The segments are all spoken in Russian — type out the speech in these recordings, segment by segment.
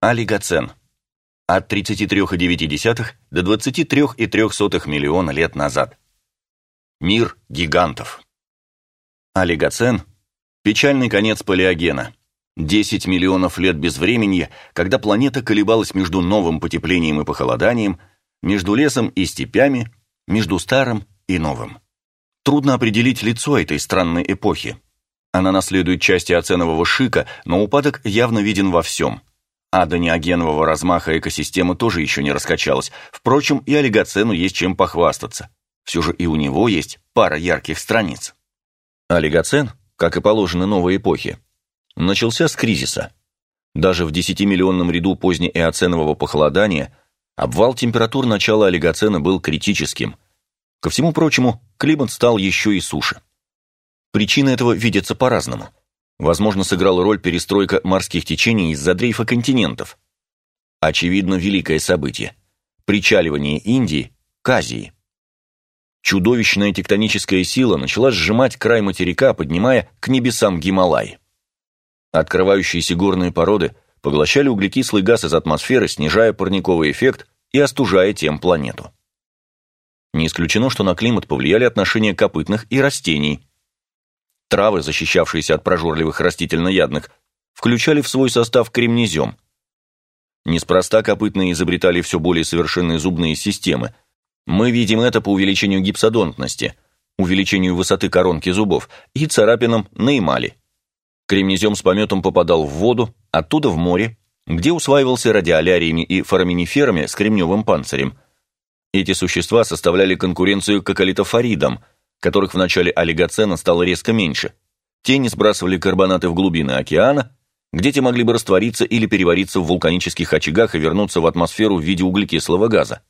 Олигоцен. От 33,9 до 23,3 миллиона лет назад. Мир гигантов. Олигоцен – печальный конец палеогена. 10 миллионов лет безвременья, когда планета колебалась между новым потеплением и похолоданием, между лесом и степями, между старым и новым. Трудно определить лицо этой странной эпохи. Она наследует части оценового шика, но упадок явно виден во всем. А до неогенового размаха экосистема тоже еще не раскачалась. Впрочем, и олигоцену есть чем похвастаться. Все же и у него есть пара ярких страниц. Олигоцен, как и положено новой эпохе, начался с кризиса. Даже в 10-миллионном ряду позднеэоценового похолодания обвал температур начала олигоцена был критическим. Ко всему прочему, климат стал еще и суше. Причины этого видятся по-разному. Возможно, сыграла роль перестройка морских течений из-за дрейфа континентов. Очевидно, великое событие. Причаливание Индии к Азии. Чудовищная тектоническая сила начала сжимать край материка, поднимая к небесам Гималай. Открывающиеся горные породы поглощали углекислый газ из атмосферы, снижая парниковый эффект и остужая тем планету. Не исключено, что на климат повлияли отношения копытных и растений, Травы, защищавшиеся от прожорливых растительноядных, включали в свой состав кремнезем. Неспроста копытные изобретали все более совершенные зубные системы. Мы видим это по увеличению гипсодонтности, увеличению высоты коронки зубов и царапинам на эмали. Кремнезем с пометом попадал в воду, оттуда в море, где усваивался радиоляриями и фораминиферами с кремневым панцирем. Эти существа составляли конкуренцию кокалитофоридам – которых в начале олигоцена стало резко меньше. Те не сбрасывали карбонаты в глубины океана, где те могли бы раствориться или перевариться в вулканических очагах и вернуться в атмосферу в виде углекислого газа.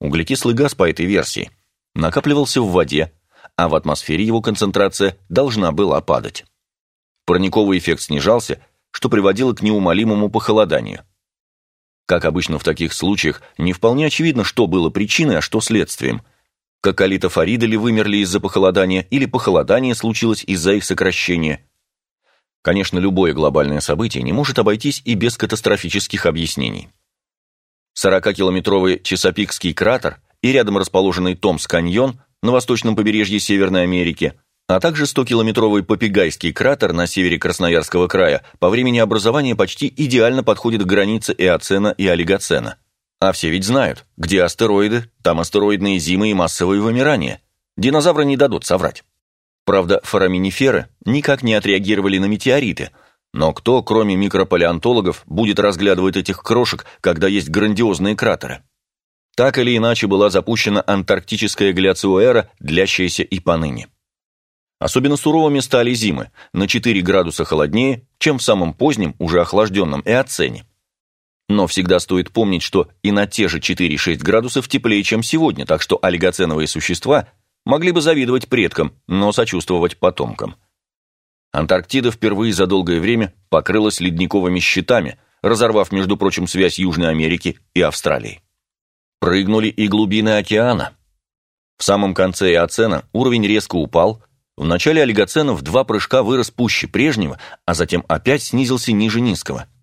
Углекислый газ по этой версии накапливался в воде, а в атмосфере его концентрация должна была падать. Парниковый эффект снижался, что приводило к неумолимому похолоданию. Как обычно в таких случаях, не вполне очевидно, что было причиной, а что следствием – как алитофориды ли вымерли из-за похолодания, или похолодание случилось из-за их сокращения. Конечно, любое глобальное событие не может обойтись и без катастрофических объяснений. 40-километровый Чесопикский кратер и рядом расположенный Томс-каньон на восточном побережье Северной Америки, а также 100-километровый Попегайский кратер на севере Красноярского края по времени образования почти идеально подходит к границе Эоцена и Олигоцена. А все ведь знают, где астероиды, там астероидные зимы и массовые вымирания. Динозавры не дадут соврать. Правда, фораминиферы никак не отреагировали на метеориты, но кто, кроме микропалеонтологов, будет разглядывать этих крошек, когда есть грандиозные кратеры? Так или иначе была запущена антарктическая гляциоэра, длящаяся и поныне. Особенно суровыми стали зимы, на 4 градуса холоднее, чем в самом позднем, уже охлажденном Эоцене. Но всегда стоит помнить, что и на те же 4-6 градусов теплее, чем сегодня, так что олигоценовые существа могли бы завидовать предкам, но сочувствовать потомкам. Антарктида впервые за долгое время покрылась ледниковыми щитами, разорвав, между прочим, связь Южной Америки и Австралии. Прыгнули и глубины океана. В самом конце Эоцена уровень резко упал, в начале олигоцена в два прыжка вырос пуще прежнего, а затем опять снизился ниже низкого –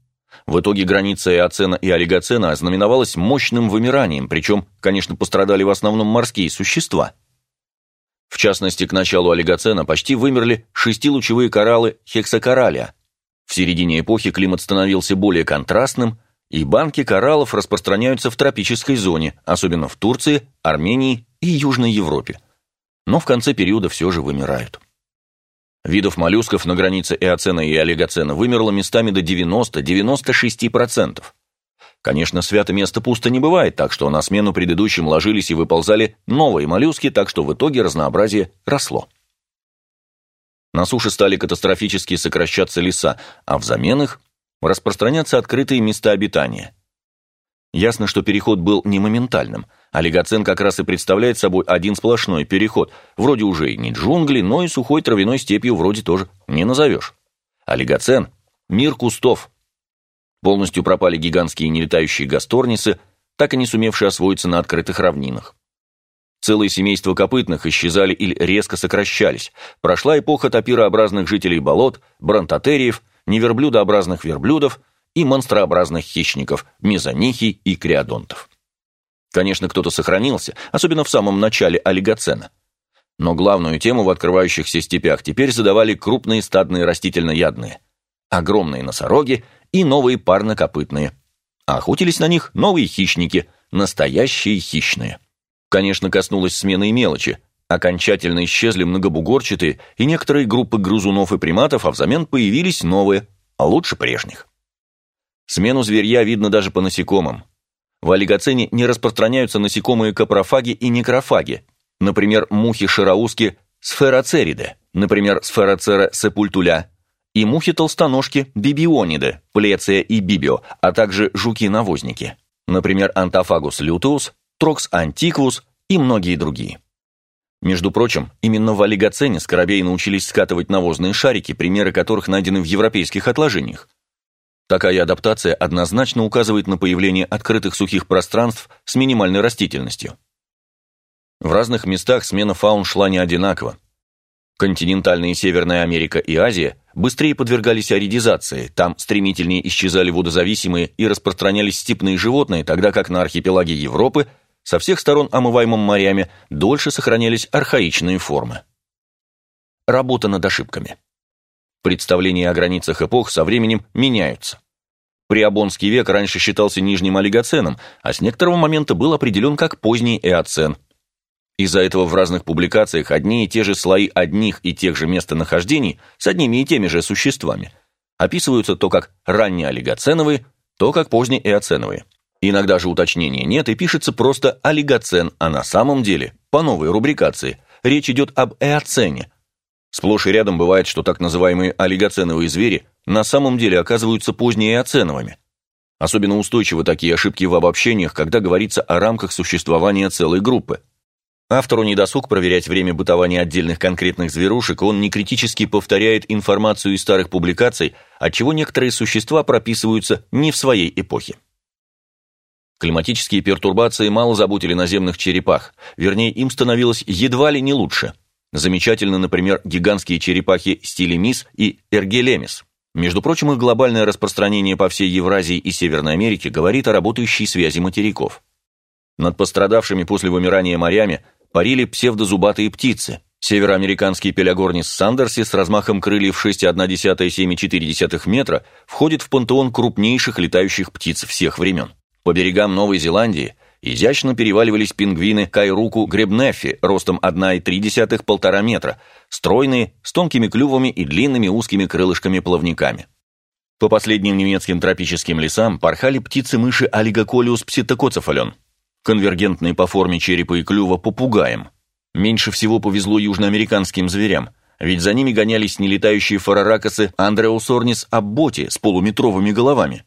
в итоге граница Эоцена и Олигоцена ознаменовалась мощным вымиранием, причем, конечно, пострадали в основном морские существа. В частности, к началу Олигоцена почти вымерли шестилучевые кораллы хексакоралия. В середине эпохи климат становился более контрастным, и банки кораллов распространяются в тропической зоне, особенно в Турции, Армении и Южной Европе. Но в конце периода все же вымирают. Видов моллюсков на границе эоцена и олигоцена вымерло местами до 90-96%. Конечно, свято место пусто не бывает, так что на смену предыдущим ложились и выползали новые моллюски, так что в итоге разнообразие росло. На суше стали катастрофически сокращаться леса, а взамен их распространяться открытые места обитания. Ясно, что переход был не моментальным. Олигоцен как раз и представляет собой один сплошной переход. Вроде уже и не джунгли, но и сухой травяной степью вроде тоже не назовешь. Олигоцен – мир кустов. Полностью пропали гигантские нелетающие гасторнисы, так и не сумевшие освоиться на открытых равнинах. Целые семейства копытных исчезали или резко сокращались. Прошла эпоха топирообразных жителей болот, бронтотериев, неверблюдообразных верблюдов и монстрообразных хищников, мезонихий и криодонтов. Конечно, кто-то сохранился, особенно в самом начале олигоцена. Но главную тему в открывающихся степях теперь задавали крупные стадные растительноядные, огромные носороги и новые парнокопытные. А охотились на них новые хищники, настоящие хищные. Конечно, коснулась смены и мелочи. Окончательно исчезли многобугорчатые и некоторые группы грызунов и приматов, а взамен появились новые, а лучше прежних. Смену зверья видно даже по насекомым. В олигоцене не распространяются насекомые капрофаги и некрофаги, например, мухи-шароуски сфероцериды, например, сфероцера сепультуля, и мухи-толстоножки бибиониды, плеция и бибио, а также жуки-навозники, например, антофагус лютеус, трокс антиквус и многие другие. Между прочим, именно в олигоцене скоробеи научились скатывать навозные шарики, примеры которых найдены в европейских отложениях. Такая адаптация однозначно указывает на появление открытых сухих пространств с минимальной растительностью. В разных местах смена фаун шла не одинаково. Континентальные Северная Америка и Азия быстрее подвергались аридизации, там стремительнее исчезали водозависимые и распространялись степные животные, тогда как на архипелаге Европы, со всех сторон омываемым морями, дольше сохранялись архаичные формы. Работа над ошибками. Представления о границах эпох со временем меняются. Приобонский век раньше считался нижним олигоценом, а с некоторого момента был определен как поздний эоцен. Из-за этого в разных публикациях одни и те же слои одних и тех же местонахождений с одними и теми же существами описываются то как раннеолигоценовые, то как позднеэоценовые. Иногда же уточнения нет и пишется просто олигоцен, а на самом деле, по новой рубрикации, речь идет об эоцене, Сплошь и рядом бывает, что так называемые олигоценовые звери на самом деле оказываются позднее оценовыми. Особенно устойчивы такие ошибки в обобщениях, когда говорится о рамках существования целой группы. Автору недосуг проверять время бытования отдельных конкретных зверушек, он некритически повторяет информацию из старых публикаций, отчего некоторые существа прописываются не в своей эпохе. Климатические пертурбации мало заботили наземных черепах, вернее, им становилось едва ли не лучше – Замечательны, например, гигантские черепахи стилемис и эргелемис. Между прочим, их глобальное распространение по всей Евразии и Северной Америке говорит о работающей связи материков. Над пострадавшими после вымирания морями парили псевдозубатые птицы. Североамериканский пелягорнис сандерси с размахом крыльев 6,1-7,4 метра входит в пантеон крупнейших летающих птиц всех времен. По берегам Новой Зеландии – Изящно переваливались пингвины Кайруку гребнефи ростом 1,3-1,5 метра, стройные, с тонкими клювами и длинными узкими крылышками-плавниками. По последним немецким тропическим лесам порхали птицы-мыши Алигоколиус пситокоцефален, конвергентные по форме черепа и клюва попугаем. Меньше всего повезло южноамериканским зверям, ведь за ними гонялись нелетающие фараракосы Андреусорнис абботи с полуметровыми головами.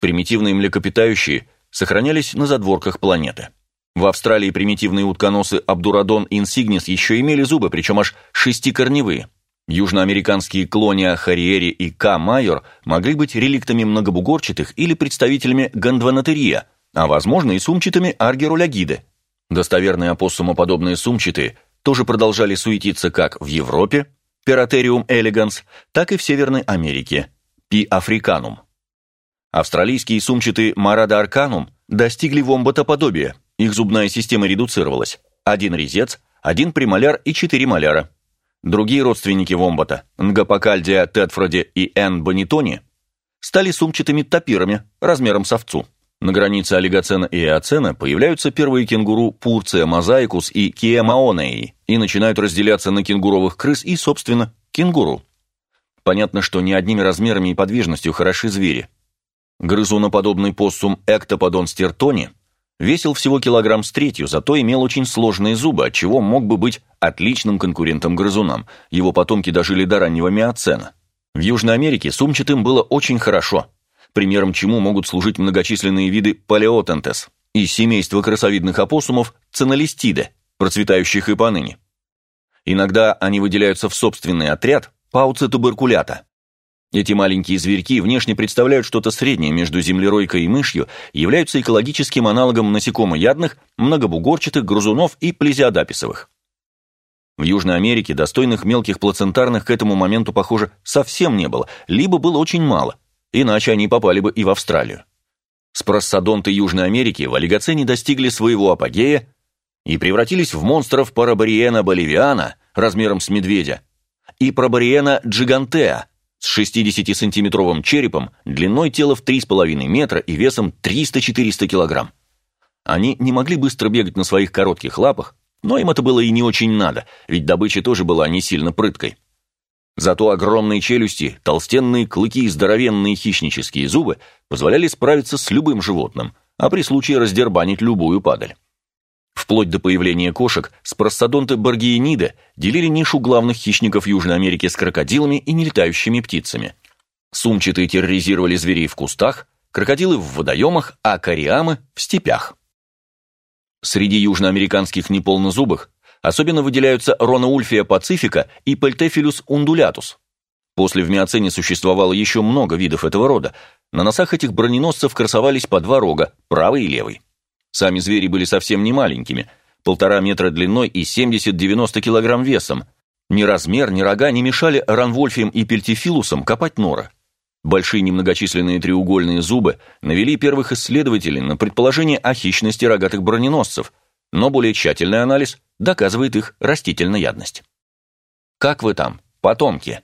Примитивные млекопитающие сохранялись на задворках планеты. В Австралии примитивные утконосы Абдурадон инсигнис еще имели зубы, причем аж шестикорневые. Южноамериканские клония Хариери и К. майор могли быть реликтами многобугорчатых или представителями гондванатерия, а возможно и сумчатыми аргерулягиды. Достоверные опоссумоподобные сумчатые тоже продолжали суетиться как в Европе, Пиратериум элеганс, так и в Северной Америке, Пи африканум. Австралийские сумчатые Марада арканум достигли вомботоподобия, их зубная система редуцировалась. Один резец, один премоляр и четыре моляра. Другие родственники вомбота, Нгапокальдия тетфроди и Н. бонитони, стали сумчатыми тапирами размером с овцу. На границе олигоцена и эоцена появляются первые кенгуру Пурция мозаикус и Киэмаонеи и начинают разделяться на кенгуровых крыс и, собственно, кенгуру. Понятно, что не одними размерами и подвижностью хороши звери. Грызуноподобный поссум Эктоподон стертони весил всего килограмм с третью, зато имел очень сложные зубы, отчего мог бы быть отличным конкурентом грызунам. Его потомки дожили до раннего миоцена. В Южной Америке сумчатым было очень хорошо, примером чему могут служить многочисленные виды палеотентес и семейство красовидных опоссумов ценолистиде, процветающих и поныне. Иногда они выделяются в собственный отряд пауцетуберкулята. Эти маленькие зверьки внешне представляют что-то среднее между землеройкой и мышью, являются экологическим аналогом насекомоядных, многобугорчатых, грызунов и плезиодаписовых. В Южной Америке достойных мелких плацентарных к этому моменту, похоже, совсем не было, либо было очень мало. иначе они попали бы и в Австралию. Спроссодонты Южной Америки в олигоцене достигли своего апогея и превратились в монстров парабариена боливиана размером с медведя и пробариена джигантеа с 60-сантиметровым черепом, длиной тела в 3,5 метра и весом 300-400 килограмм. Они не могли быстро бегать на своих коротких лапах, но им это было и не очень надо, ведь добыча тоже была не сильно прыткой. Зато огромные челюсти, толстенные клыки и здоровенные хищнические зубы позволяли справиться с любым животным, а при случае раздербанить любую падаль. Вплоть до появления кошек, спростодонты баргиениды делили нишу главных хищников Южной Америки с крокодилами и нелетающими птицами. Сумчатые терроризировали зверей в кустах, крокодилы в водоемах, а кориамы – в степях. Среди южноамериканских неполнозубых особенно выделяются Ронаульфия пацифика и Пальтефилюс ундулятус. После в миоцене существовало еще много видов этого рода. На носах этих броненосцев красовались по два рога, правый и левый. Сами звери были совсем не маленькими, полтора метра длиной и 70-90 килограмм весом. Ни размер, ни рога не мешали ранвольфиям и пельтифилусам копать нора. Большие немногочисленные треугольные зубы навели первых исследователей на предположение о хищности рогатых броненосцев, но более тщательный анализ доказывает их растительноядность. Как вы там, потомки?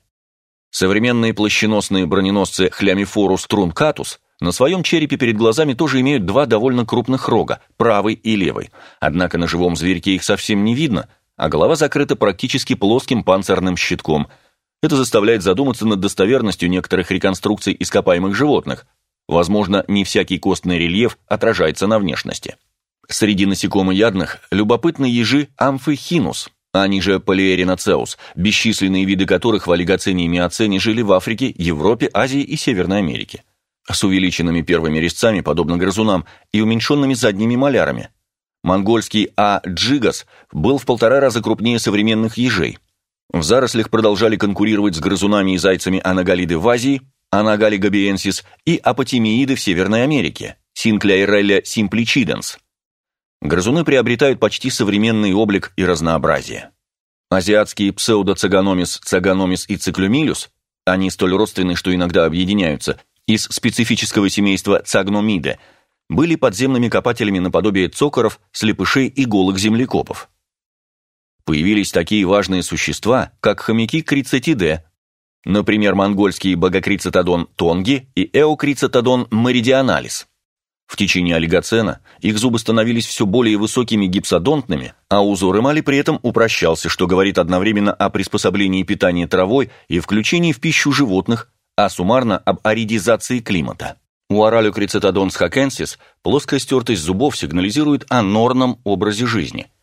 Современные плащеносные броненосцы Хлямифорус трункатус на своем черепе перед глазами тоже имеют два довольно крупных рога, правый и левый, однако на живом зверьке их совсем не видно, а голова закрыта практически плоским панцирным щитком – это заставляет задуматься над достоверностью некоторых реконструкций ископаемых животных. Возможно, не всякий костный рельеф отражается на внешности. Среди насекомоядных любопытны ежи амфихинус, они же полиэриноцеус, бесчисленные виды которых в олигоцене и миоцене жили в Африке, Европе, Азии и Северной Америке. С увеличенными первыми резцами, подобно грызунам, и уменьшенными задними малярами. Монгольский А. джигас был в полтора раза крупнее современных ежей – в зарослях продолжали конкурировать с грызунами и зайцами анагалиды в Азии, анагали габиенсис и апотемииды в Северной Америке, синклейрелля симпличиденс. Грызуны приобретают почти современный облик и разнообразие. Азиатские псевдоцигономис, цигономис и циклюмилюс, они столь родственны, что иногда объединяются, из специфического семейства цагномиде, были подземными копателями наподобие цокоров, слепышей и голых землекопов появились такие важные существа, как хомяки крицетиде, например, монгольский богокрицетодон тонги и эокрицетодон меридионалис. В течение олигоцена их зубы становились все более высокими гипсодонтными, а узор эмали при этом упрощался, что говорит одновременно о приспособлении питания травой и включении в пищу животных, а суммарно об аридизации климата. У оралюкрицетодон хакенсис плоская стертость зубов сигнализирует о норном образе жизни –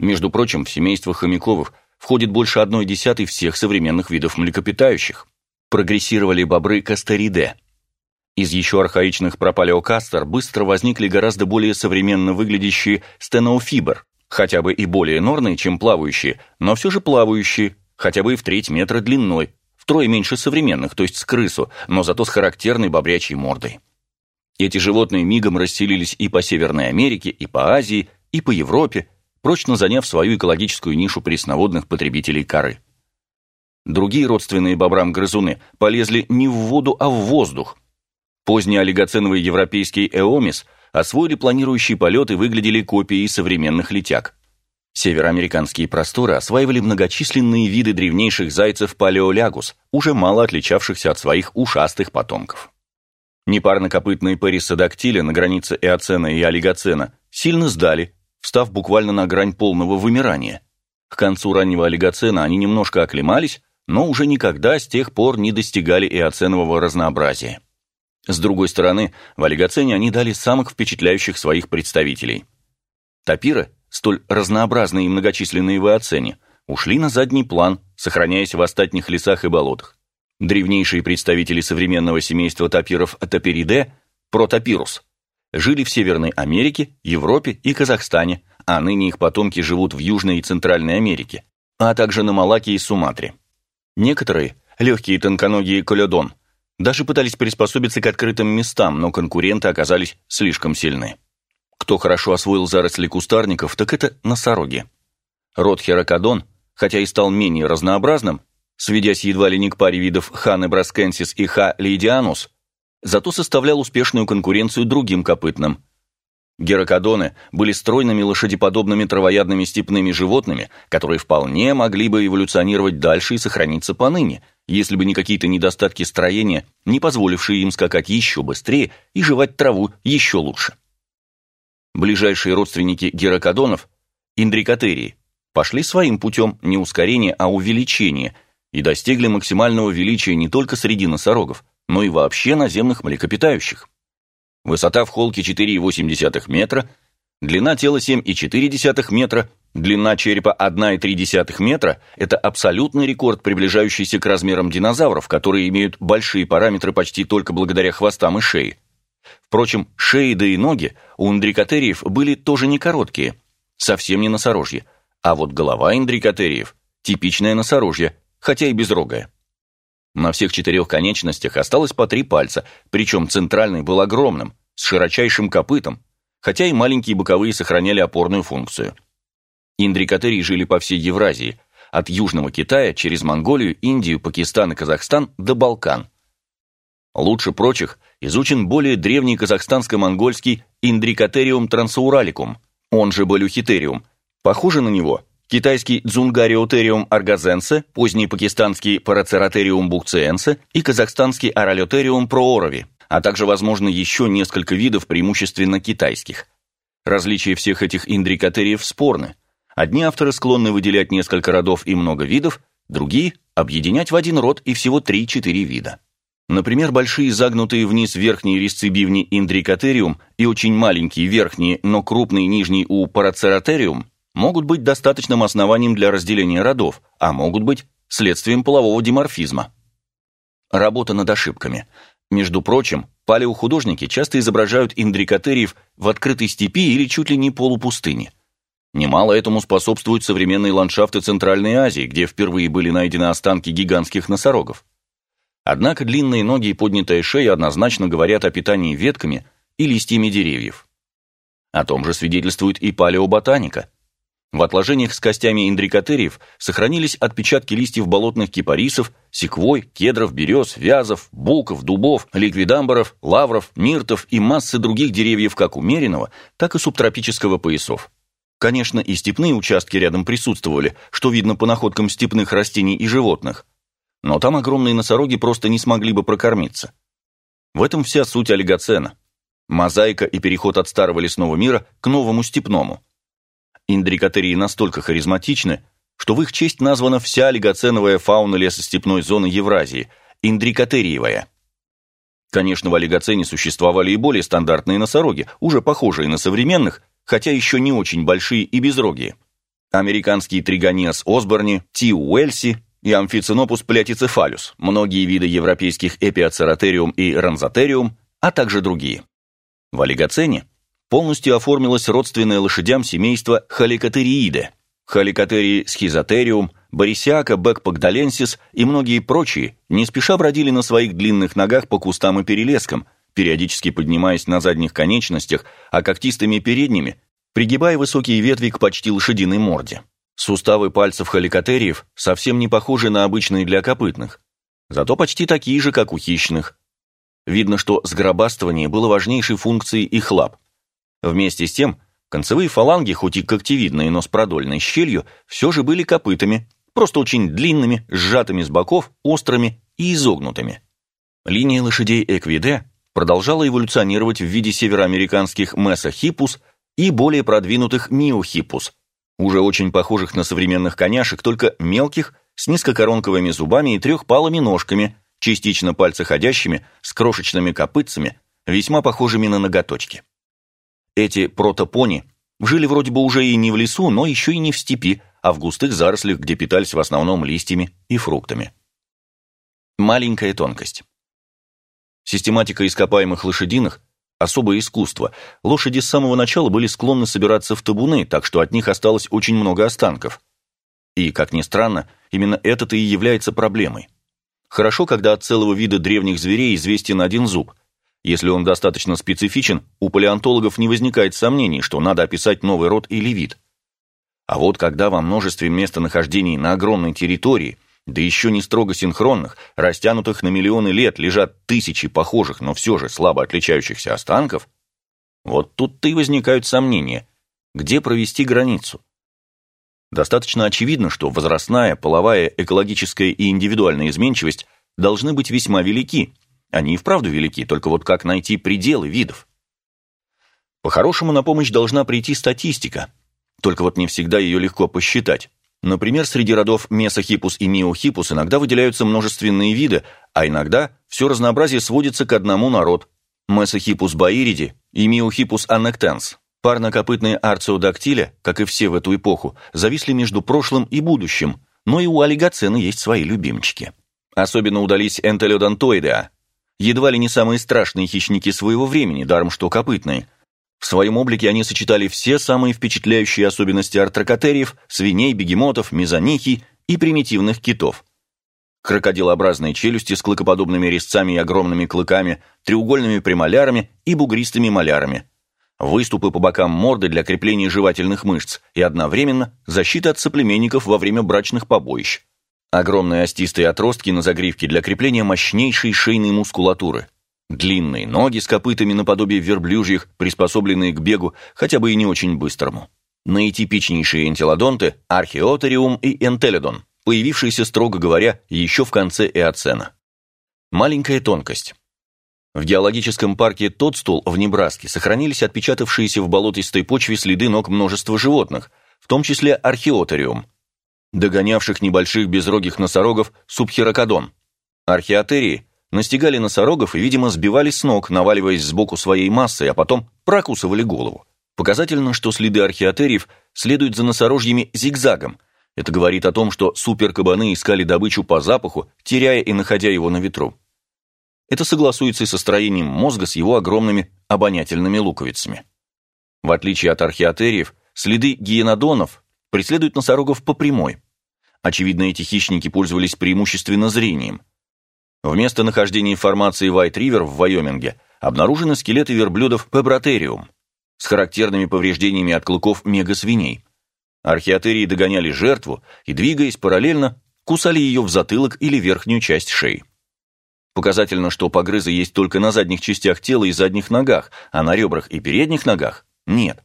между прочим, в семейство хомяковых входит больше одной десятой всех современных видов млекопитающих. Прогрессировали бобры кастериде. Из еще архаичных пропалеокастер быстро возникли гораздо более современно выглядящие стенофибр, хотя бы и более норные, чем плавающие, но все же плавающие, хотя бы и в треть метра длиной, втрое меньше современных, то есть с крысу, но зато с характерной бобрячей мордой. Эти животные мигом расселились и по Северной Америке, и по Азии, и по Европе, прочно заняв свою экологическую нишу пресноводных потребителей коры. Другие родственные бобрам грызуны полезли не в воду, а в воздух. Поздние олигоценовые европейские эомис освоили планирующие полеты и выглядели копией современных летяг. Североамериканские просторы осваивали многочисленные виды древнейших зайцев палеолягус, уже мало отличавшихся от своих ушастых потомков. Непарнокопытные парисодактили на границе эоцена и олигоцена сильно сдали встав буквально на грань полного вымирания. К концу раннего олигоцена они немножко оклемались, но уже никогда с тех пор не достигали эоценового разнообразия. С другой стороны, в олигоцене они дали самых впечатляющих своих представителей. Тапиры, столь разнообразные и многочисленные в эоцене, ушли на задний план, сохраняясь в остатних лесах и болотах. Древнейшие представители современного семейства тапиров Тапериде, протапирус, жили в Северной Америке, Европе и Казахстане, а ныне их потомки живут в Южной и Центральной Америке, а также на Малаке и Суматре. Некоторые, легкие тонконогие колядон, даже пытались приспособиться к открытым местам, но конкуренты оказались слишком сильны. Кто хорошо освоил заросли кустарников, так это носороги. Род херакодон, хотя и стал менее разнообразным, сведясь едва ли не к паре видов Ханы браскенсис и Ха лейдианус, зато составлял успешную конкуренцию другим копытным. Геракодоны были стройными лошадеподобными травоядными степными животными, которые вполне могли бы эволюционировать дальше и сохраниться поныне, если бы не какие-то недостатки строения, не позволившие им скакать еще быстрее и жевать траву еще лучше. Ближайшие родственники геракодонов, индрикотерии, пошли своим путем не ускорения, а увеличения и достигли максимального величия не только среди носорогов, но и вообще наземных млекопитающих. Высота в холке 4,8 метра, длина тела 7,4 метра, длина черепа 1,3 метра – это абсолютный рекорд, приближающийся к размерам динозавров, которые имеют большие параметры почти только благодаря хвостам и шее. Впрочем, шеи да и ноги у индрикотериев были тоже не короткие, совсем не носорожье, а вот голова индрикотериев – типичная носорожье, хотя и безрогая. На всех четырех конечностях осталось по три пальца, причем центральный был огромным, с широчайшим копытом, хотя и маленькие боковые сохраняли опорную функцию. Индрикотерии жили по всей Евразии, от Южного Китая через Монголию, Индию, Пакистан и Казахстан до Балкан. Лучше прочих изучен более древний казахстанско-монгольский Индрикотериум трансаураликум, он же Балюхитериум, Похоже на него китайский Дзунгариотериум аргазенсе, поздний пакистанский Парацератериум букциенсе и казахстанский Аралиотериум проорови, а также, возможно, еще несколько видов преимущественно китайских. Различия всех этих индрикотериев спорны. Одни авторы склонны выделять несколько родов и много видов, другие – объединять в один род и всего 3-4 вида. Например, большие загнутые вниз верхние резцы бивни индрикотериум и очень маленькие верхние, но крупные нижние у парацератериум могут быть достаточным основанием для разделения родов, а могут быть следствием полового диморфизма. Работа над ошибками. Между прочим, палеохудожники часто изображают индрикотериев в открытой степи или чуть ли не полупустыне. Немало этому способствуют современные ландшафты Центральной Азии, где впервые были найдены останки гигантских носорогов. Однако длинные ноги и поднятая шея однозначно говорят о питании ветками и листьями деревьев. О том же свидетельствует и палеоботаника – в отложениях с костями индрикотериев сохранились отпечатки листьев болотных кипарисов, секвой, кедров, берез, вязов, буков, дубов, ликвидамбаров, лавров, миртов и массы других деревьев как умеренного, так и субтропического поясов. Конечно, и степные участки рядом присутствовали, что видно по находкам степных растений и животных. Но там огромные носороги просто не смогли бы прокормиться. В этом вся суть олигоцена. Мозаика и переход от старого лесного мира к новому степному – Индрикотерии настолько харизматичны, что в их честь названа вся олигоценовая фауна лесостепной зоны Евразии – индрикотериевая. Конечно, в олигоцене существовали и более стандартные носороги, уже похожие на современных, хотя еще не очень большие и безрогие. Американские тригониас осборни, ти уэльси и амфицинопус плятицефалюс, многие виды европейских эпиоцератериум и ранзотериум, а также другие. В олигоцене полностью оформилось родственное лошадям семейство халикотерииде, халикотерии схизотериум, борисиака, бэкпагдаленсис и многие прочие не спеша бродили на своих длинных ногах по кустам и перелескам, периодически поднимаясь на задних конечностях, а когтистыми передними, пригибая высокие ветви к почти лошадиной морде. Суставы пальцев халикотериев совсем не похожи на обычные для копытных, зато почти такие же, как у хищных. Видно, что сгробастывание было важнейшей функцией их лап – Вместе с тем, концевые фаланги, хоть и когтевидные, но с продольной щелью, все же были копытами, просто очень длинными, сжатыми с боков, острыми и изогнутыми. Линия лошадей Эквиде продолжала эволюционировать в виде североамериканских месохипус и более продвинутых миохипус, уже очень похожих на современных коняшек, только мелких, с низкокоронковыми зубами и трехпалыми ножками, частично пальцеходящими, с крошечными копытцами, весьма похожими на ноготочки. Эти протопони жили вроде бы уже и не в лесу, но еще и не в степи, а в густых зарослях, где питались в основном листьями и фруктами. Маленькая тонкость. Систематика ископаемых лошадиных – особое искусство. Лошади с самого начала были склонны собираться в табуны, так что от них осталось очень много останков. И, как ни странно, именно это-то и является проблемой. Хорошо, когда от целого вида древних зверей известен один зуб, если он достаточно специфичен, у палеонтологов не возникает сомнений, что надо описать новый род или вид. А вот когда во множестве местонахождений на огромной территории да еще не строго синхронных, растянутых на миллионы лет, лежат тысячи похожих, но все же слабо отличающихся останков, вот тут-то и возникают сомнения, где провести границу. Достаточно очевидно, что возрастная, половая, экологическая и индивидуальная изменчивость должны быть весьма велики. Они и вправду велики, только вот как найти пределы видов? По-хорошему на помощь должна прийти статистика, только вот не всегда ее легко посчитать. Например, среди родов Месохипус и Миохипус иногда выделяются множественные виды, а иногда все разнообразие сводится к одному народ – Месохипус баириди и Миохипус аннектенс. Парнокопытные арциодактиля, как и все в эту эпоху, зависли между прошлым и будущим, но и у олигоцена есть свои любимчики. Особенно удались энтелодонтоидеа, едва ли не самые страшные хищники своего времени, даром что копытные. В своем облике они сочетали все самые впечатляющие особенности артрокотериев, свиней, бегемотов, мезонихий и примитивных китов. Крокодилообразные челюсти с клыкоподобными резцами и огромными клыками, треугольными премолярами и бугристыми молярами – выступы по бокам морды для крепления жевательных мышц и одновременно защита от соплеменников во время брачных побоищ. Огромные остистые отростки на загривке для крепления мощнейшей шейной мускулатуры. Длинные ноги с копытами наподобие верблюжьих, приспособленные к бегу, хотя бы и не очень быстрому. Наитипичнейшие энтилодонты – археотериум и энтеледон, появившиеся, строго говоря, еще в конце эоцена. Маленькая тонкость. В геологическом парке Тодстул в Небраске сохранились отпечатавшиеся в болотистой почве следы ног множества животных, в том числе археотериум, догонявших небольших безрогих носорогов субхирокодон. Археотерии настигали носорогов и, видимо, сбивали с ног, наваливаясь сбоку своей массой, а потом прокусывали голову. Показательно, что следы археотериев следуют за носорожьями зигзагом. Это говорит о том, что суперкабаны искали добычу по запаху, теряя и находя его на ветру. Это согласуется и со строением мозга с его огромными обонятельными луковицами. В отличие от археотериев, следы гиенодонов преследуют носорогов по прямой. Очевидно, эти хищники пользовались преимущественно зрением. В место нахождения формации Вайт-Ривер в Вайоминге обнаружены скелеты верблюдов Пебротериум с характерными повреждениями от клыков мегасвиней. Археотерии догоняли жертву и, двигаясь параллельно, кусали ее в затылок или верхнюю часть шеи. Показательно, что погрызы есть только на задних частях тела и задних ногах, а на ребрах и передних ногах нет.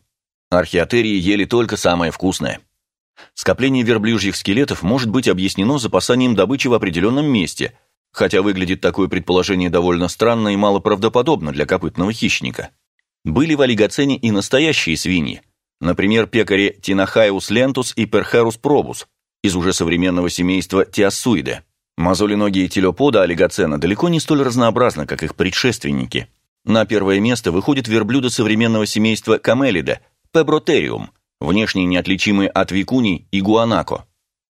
Археотерии ели только самое вкусное. Скопление верблюжьих скелетов может быть объяснено запасанием добычи в определенном месте, хотя выглядит такое предположение довольно странно и малоправдоподобно для копытного хищника. Были в олигоцене и настоящие свиньи, например, пекари Тинахайус лентус и Перхерус пробус из уже современного семейства Тиассуиде. Мозоленогие телепода олигоцена далеко не столь разнообразны, как их предшественники. На первое место выходит верблюда современного семейства камелида, пебротериум, внешне неотличимые от викуний и гуанако.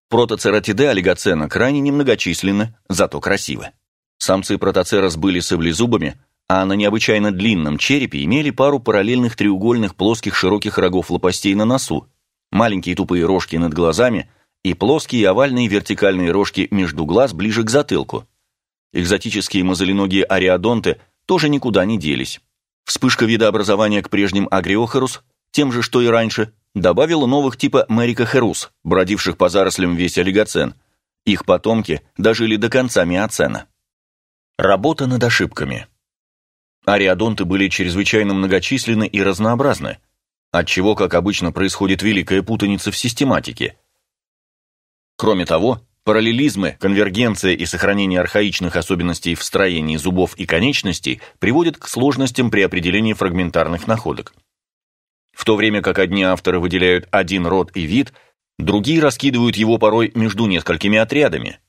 Протоцератиды олигоцена крайне немногочисленны, зато красивы. Самцы протоцерос были саблезубами, а на необычайно длинном черепе имели пару параллельных треугольных плоских широких рогов лопастей на носу, маленькие тупые рожки над глазами и плоские овальные вертикальные рожки между глаз ближе к затылку. Экзотические мозоленогие ариодонты тоже никуда не делись. Вспышка видообразования к прежним агриохерус, тем же, что и раньше, добавила новых типа мерикохерус, бродивших по зарослям весь олигоцен. Их потомки дожили до конца миоцена. Работа над ошибками. Ариодонты были чрезвычайно многочисленны и разнообразны, отчего, как обычно, происходит великая путаница в систематике – Кроме того, параллелизмы, конвергенция и сохранение архаичных особенностей в строении зубов и конечностей приводят к сложностям при определении фрагментарных находок. В то время как одни авторы выделяют один род и вид, другие раскидывают его порой между несколькими отрядами.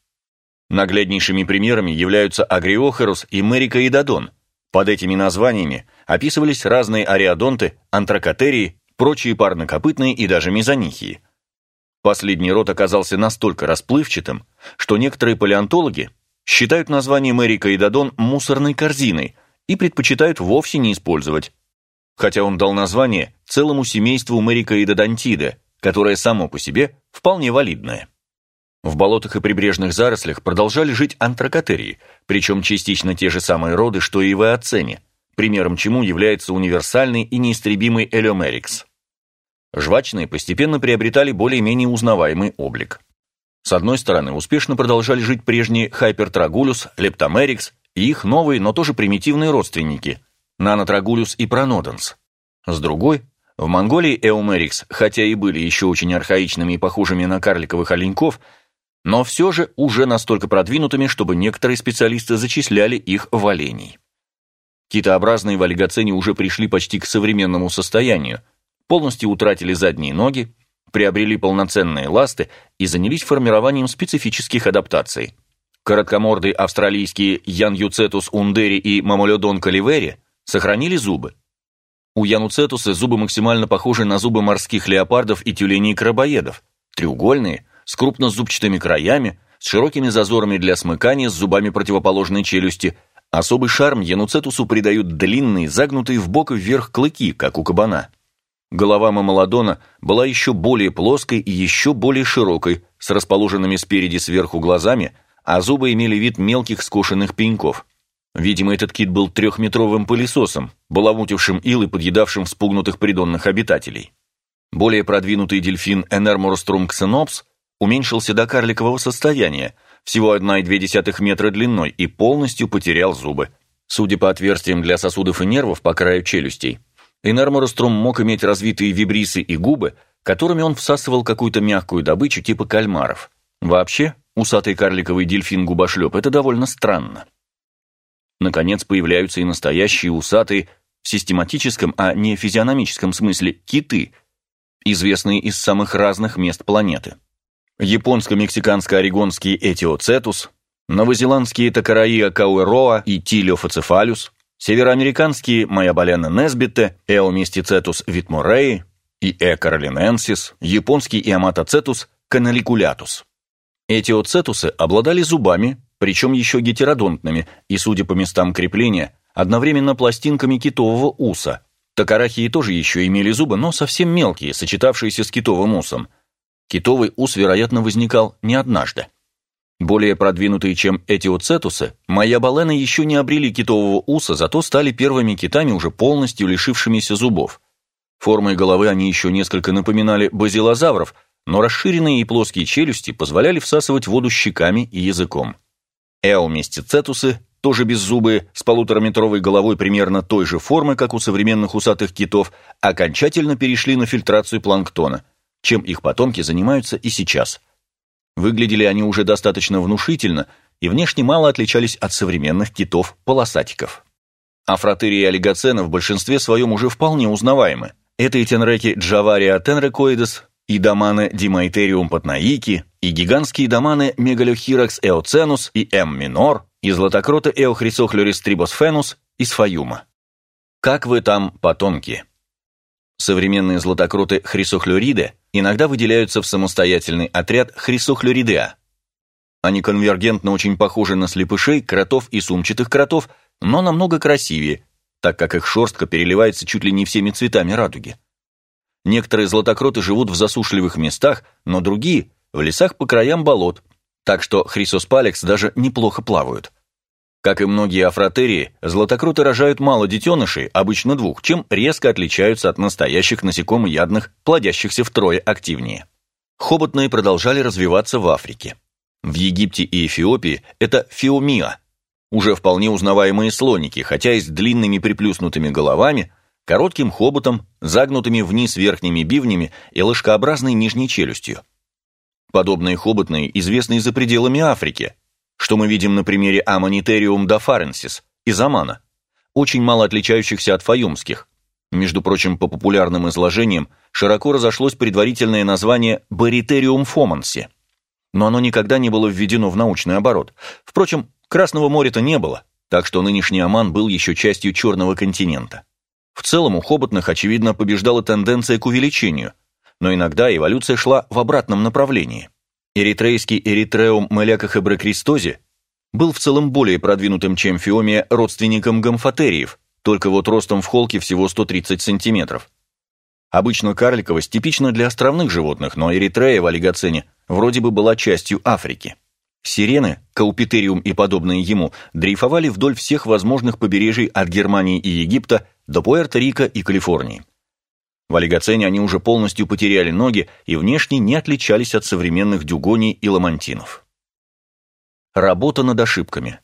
Нагляднейшими примерами являются Агриохерус и Мерикоидодон. Под этими названиями описывались разные ариодонты, антракотерии, прочие парнокопытные и даже мезонихии. Последний род оказался настолько расплывчатым, что некоторые палеонтологи считают название Мэрика и Дадон мусорной корзиной и предпочитают вовсе не использовать, хотя он дал название целому семейству Мэрика и Додонтида, которое само по себе вполне валидное. В болотах и прибрежных зарослях продолжали жить антракотерии, причем частично те же самые роды, что и в Эоцене, примером чему является универсальный и неистребимый Элеомерикс. Жвачные постепенно приобретали более-менее узнаваемый облик. С одной стороны, успешно продолжали жить прежние Hypertragulus, Leptomerix и их новые, но тоже примитивные родственники – Nanotragulus и Pronodons. С другой, в Монголии Эумерикс, хотя и были еще очень архаичными и похожими на карликовых оленьков, но все же уже настолько продвинутыми, чтобы некоторые специалисты зачисляли их в оленей. Китообразные в олигоцене уже пришли почти к современному состоянию, полностью утратили задние ноги, приобрели полноценные ласты и занялись формированием специфических адаптаций. Короткомордые австралийские Янюцетус ундери и Мамоледон каливери сохранили зубы. У Януцетуса зубы максимально похожи на зубы морских леопардов и тюленей крабоедов, треугольные, с крупнозубчатыми краями, с широкими зазорами для смыкания с зубами противоположной челюсти. Особый шарм Януцетусу придают длинные, загнутые в бок и вверх клыки, как у кабана. Голова Мамаладона была еще более плоской и еще более широкой, с расположенными спереди сверху глазами, а зубы имели вид мелких скошенных пеньков. Видимо, этот кит был трехметровым пылесосом, баламутившим ил и подъедавшим вспугнутых придонных обитателей. Более продвинутый дельфин Энерморострум ксенопс уменьшился до карликового состояния, всего 1,2 метра длиной, и полностью потерял зубы. Судя по отверстиям для сосудов и нервов по краю челюстей, Энерморострум мог иметь развитые вибрисы и губы, которыми он всасывал какую-то мягкую добычу типа кальмаров. Вообще, усатый карликовый дельфин-губошлеп – это довольно странно. Наконец появляются и настоящие усатые в систематическом, а не физиономическом смысле киты, известные из самых разных мест планеты. Японско-мексиканско-орегонский этиоцетус, новозеландские такараия кауэроа и тилиофацефалюс, североамериканские майабалена несбитте, эомистицетус витмореи и э каролиненсис, японский иоматоцетус каналикулятус. Этиоцетусы обладали зубами, причем еще гетеродонтными и, судя по местам крепления, одновременно пластинками китового уса. Токарахии тоже еще имели зубы, но совсем мелкие, сочетавшиеся с китовым усом. Китовый ус, вероятно, возникал не однажды. Более продвинутые, чем эти оцетусы, майябалены еще не обрели китового уса, зато стали первыми китами, уже полностью лишившимися зубов. Формой головы они еще несколько напоминали базилозавров, но расширенные и плоские челюсти позволяли всасывать воду щеками и языком. Эоместицетусы, тоже беззубые, с полутораметровой головой примерно той же формы, как у современных усатых китов, окончательно перешли на фильтрацию планктона, чем их потомки занимаются и сейчас. Выглядели они уже достаточно внушительно и внешне мало отличались от современных китов-полосатиков. Афротерии олигоцена в большинстве своем уже вполне узнаваемы. Это и тенреки Джавария тенрекоидес, и доманы Димайтериум патнаики, и гигантские доманы Мегалюхиракс эоценус и М минор, и златокроты Эохрисохлюрис трибосфенус из Фаюма. Как вы там, потомки? Современные златокроты хрисохлюриды иногда выделяются в самостоятельный отряд хрисохлюридеа. Они конвергентно очень похожи на слепышей, кротов и сумчатых кротов, но намного красивее, так как их шерстка переливается чуть ли не всеми цветами радуги. Некоторые златокроты живут в засушливых местах, но другие – в лесах по краям болот, так что хрисоспалекс даже неплохо плавают. Как и многие афротерии, златокроты рожают мало детенышей, обычно двух, чем резко отличаются от настоящих насекомоядных, плодящихся втрое активнее. Хоботные продолжали развиваться в Африке. В Египте и Эфиопии это фиомиа, уже вполне узнаваемые слоники, хотя и с длинными приплюснутыми головами, коротким хоботом, загнутыми вниз верхними бивнями и ложкообразной нижней челюстью. Подобные хоботные известны за пределами Африки, что мы видим на примере Аммонитериум дафаренсис из Омана, очень мало отличающихся от фаюмских. Между прочим, по популярным изложениям широко разошлось предварительное название Баритериум фоманси, но оно никогда не было введено в научный оборот. Впрочем, Красного моря-то не было, так что нынешний Оман был еще частью Черного континента. В целом у хоботных, очевидно, побеждала тенденция к увеличению, но иногда эволюция шла в обратном направлении. Эритрейский эритреум мелякохебрекристози был в целом более продвинутым, чем фиомия, родственником гомфотериев, только вот ростом в холке всего 130 сантиметров. Обычно карликовость типична для островных животных, но Эритрея в олигоцене вроде бы была частью Африки. Сирены, каупитериум и подобные ему, дрейфовали вдоль всех возможных побережий от Германии и Египта до Пуэрто-Рико и Калифорнии. В олигоцене они уже полностью потеряли ноги и внешне не отличались от современных дюгоний и ламантинов. Работа над ошибками.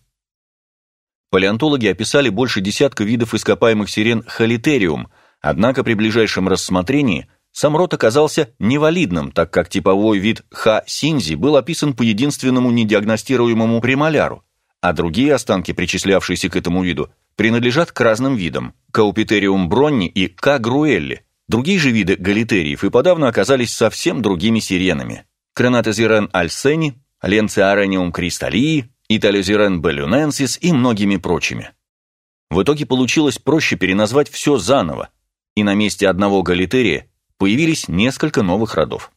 Палеонтологи описали больше десятка видов ископаемых сирен холитериум, однако при ближайшем рассмотрении сам род оказался невалидным, так как типовой вид Х. синзи был описан по единственному недиагностируемому премоляру, а другие останки, причислявшиеся к этому виду, принадлежат к разным видам – Каупитериум бронни и К. груэлли. Другие же виды галитериев и подавно оказались совсем другими сиренами. Кронатозирен альсени, Ленциарениум кристаллии, Италиозирен белюненсис и многими прочими. В итоге получилось проще переназвать все заново, и на месте одного галитерия появились несколько новых родов.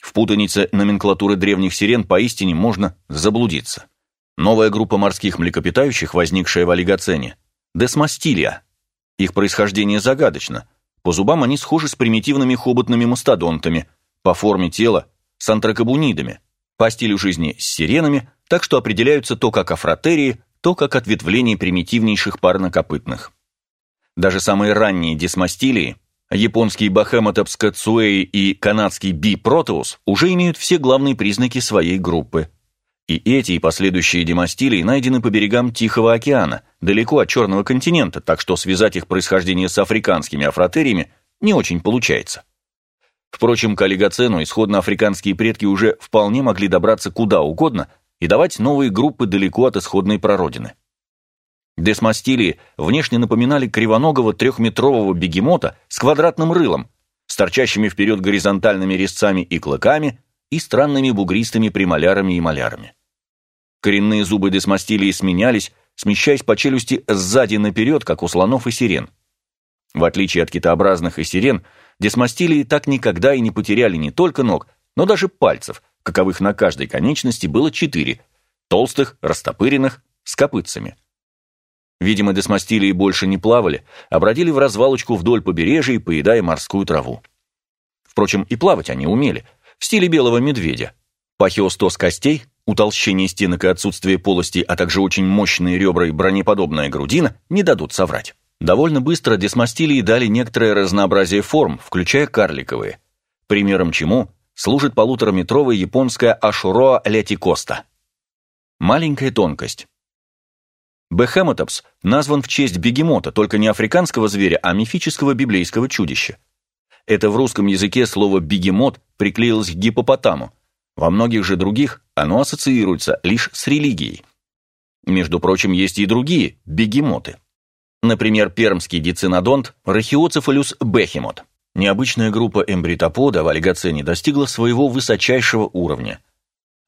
В путанице номенклатуры древних сирен поистине можно заблудиться. Новая группа морских млекопитающих, возникшая в олигоцене, десмастилия. Их происхождение загадочно. По зубам они схожи с примитивными хоботными мастодонтами, по форме тела с антракобунидами, по стилю жизни с сиренами, так что определяются то как афротерии, то как ответвление примитивнейших парнокопытных. Даже самые ранние десмастилии, японский бахемотопс кацуэй и канадский би протеус, уже имеют все главные признаки своей группы – и эти и последующие демастилии найдены по берегам Тихого океана, далеко от Черного континента, так что связать их происхождение с африканскими афротериями не очень получается. Впрочем, к олигоцену исходно-африканские предки уже вполне могли добраться куда угодно и давать новые группы далеко от исходной прародины. Десмастилии внешне напоминали кривоногого трехметрового бегемота с квадратным рылом, с торчащими вперед горизонтальными резцами и клыками, и странными бугристыми премолярами и малярами. Коренные зубы десмастилии сменялись, смещаясь по челюсти сзади наперед, как у слонов и сирен. В отличие от китообразных и сирен, десмастилии так никогда и не потеряли не только ног, но даже пальцев, каковых на каждой конечности было четыре, толстых, растопыренных, с копытцами. Видимо, десмастилии больше не плавали, а бродили в развалочку вдоль побережья, поедая морскую траву. Впрочем, и плавать они умели, в стиле белого медведя. Пахиостоз костей, утолщение стенок и отсутствие полости, а также очень мощные ребра и бронеподобная грудина не дадут соврать. Довольно быстро десмастилии дали некоторое разнообразие форм, включая карликовые. Примером чему служит полутораметровая японская Ашуроа летикоста. Маленькая тонкость. Бехемотопс назван в честь бегемота, только не африканского зверя, а мифического библейского чудища. Это в русском языке слово «бегемот» приклеилось к гипопотаму. Во многих же других оно ассоциируется лишь с религией. Между прочим, есть и другие бегемоты. Например, пермский дицинодонт Рахиоцефалюс бехемот. Необычная группа эмбритопода в олигоцене достигла своего высочайшего уровня.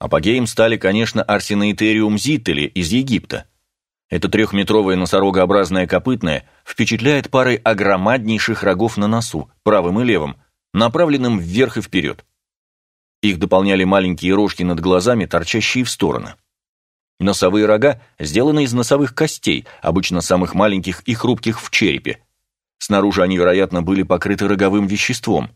Апогеем стали, конечно, арсеноитериум зиттели из Египта – это трехметровое носорогообразное копытное впечатляет парой огромаднейших рогов на носу, правым и левым, направленным вверх и вперед. Их дополняли маленькие рожки над глазами, торчащие в стороны. Носовые рога сделаны из носовых костей, обычно самых маленьких и хрупких в черепе. Снаружи они, вероятно, были покрыты роговым веществом.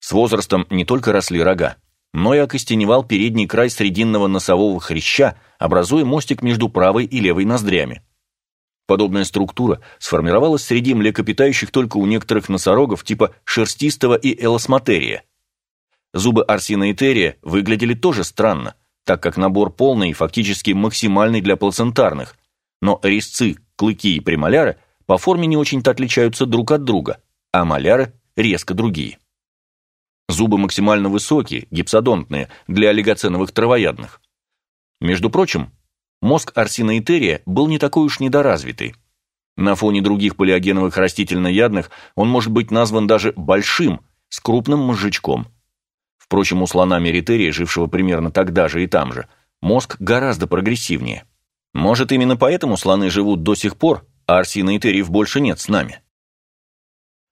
С возрастом не только росли рога, но и окостеневал передний край срединного носового хряща, образуя мостик между правой и левой ноздрями. Подобная структура сформировалась среди млекопитающих только у некоторых носорогов типа шерстистого и элосматерия. Зубы арсиноитерия выглядели тоже странно, так как набор полный и фактически максимальный для плацентарных, но резцы, клыки и премоляры по форме не очень-то отличаются друг от друга, а маляры резко другие. Зубы максимально высокие, гипсодонтные, для олигоценовых травоядных. Между прочим, мозг арсиноитерия был не такой уж недоразвитый. На фоне других палеогеновых растительноядных он может быть назван даже большим, с крупным мозжечком. Впрочем, у слона меритерия, жившего примерно тогда же и там же, мозг гораздо прогрессивнее. Может, именно поэтому слоны живут до сих пор, а арсиноитериев больше нет с нами.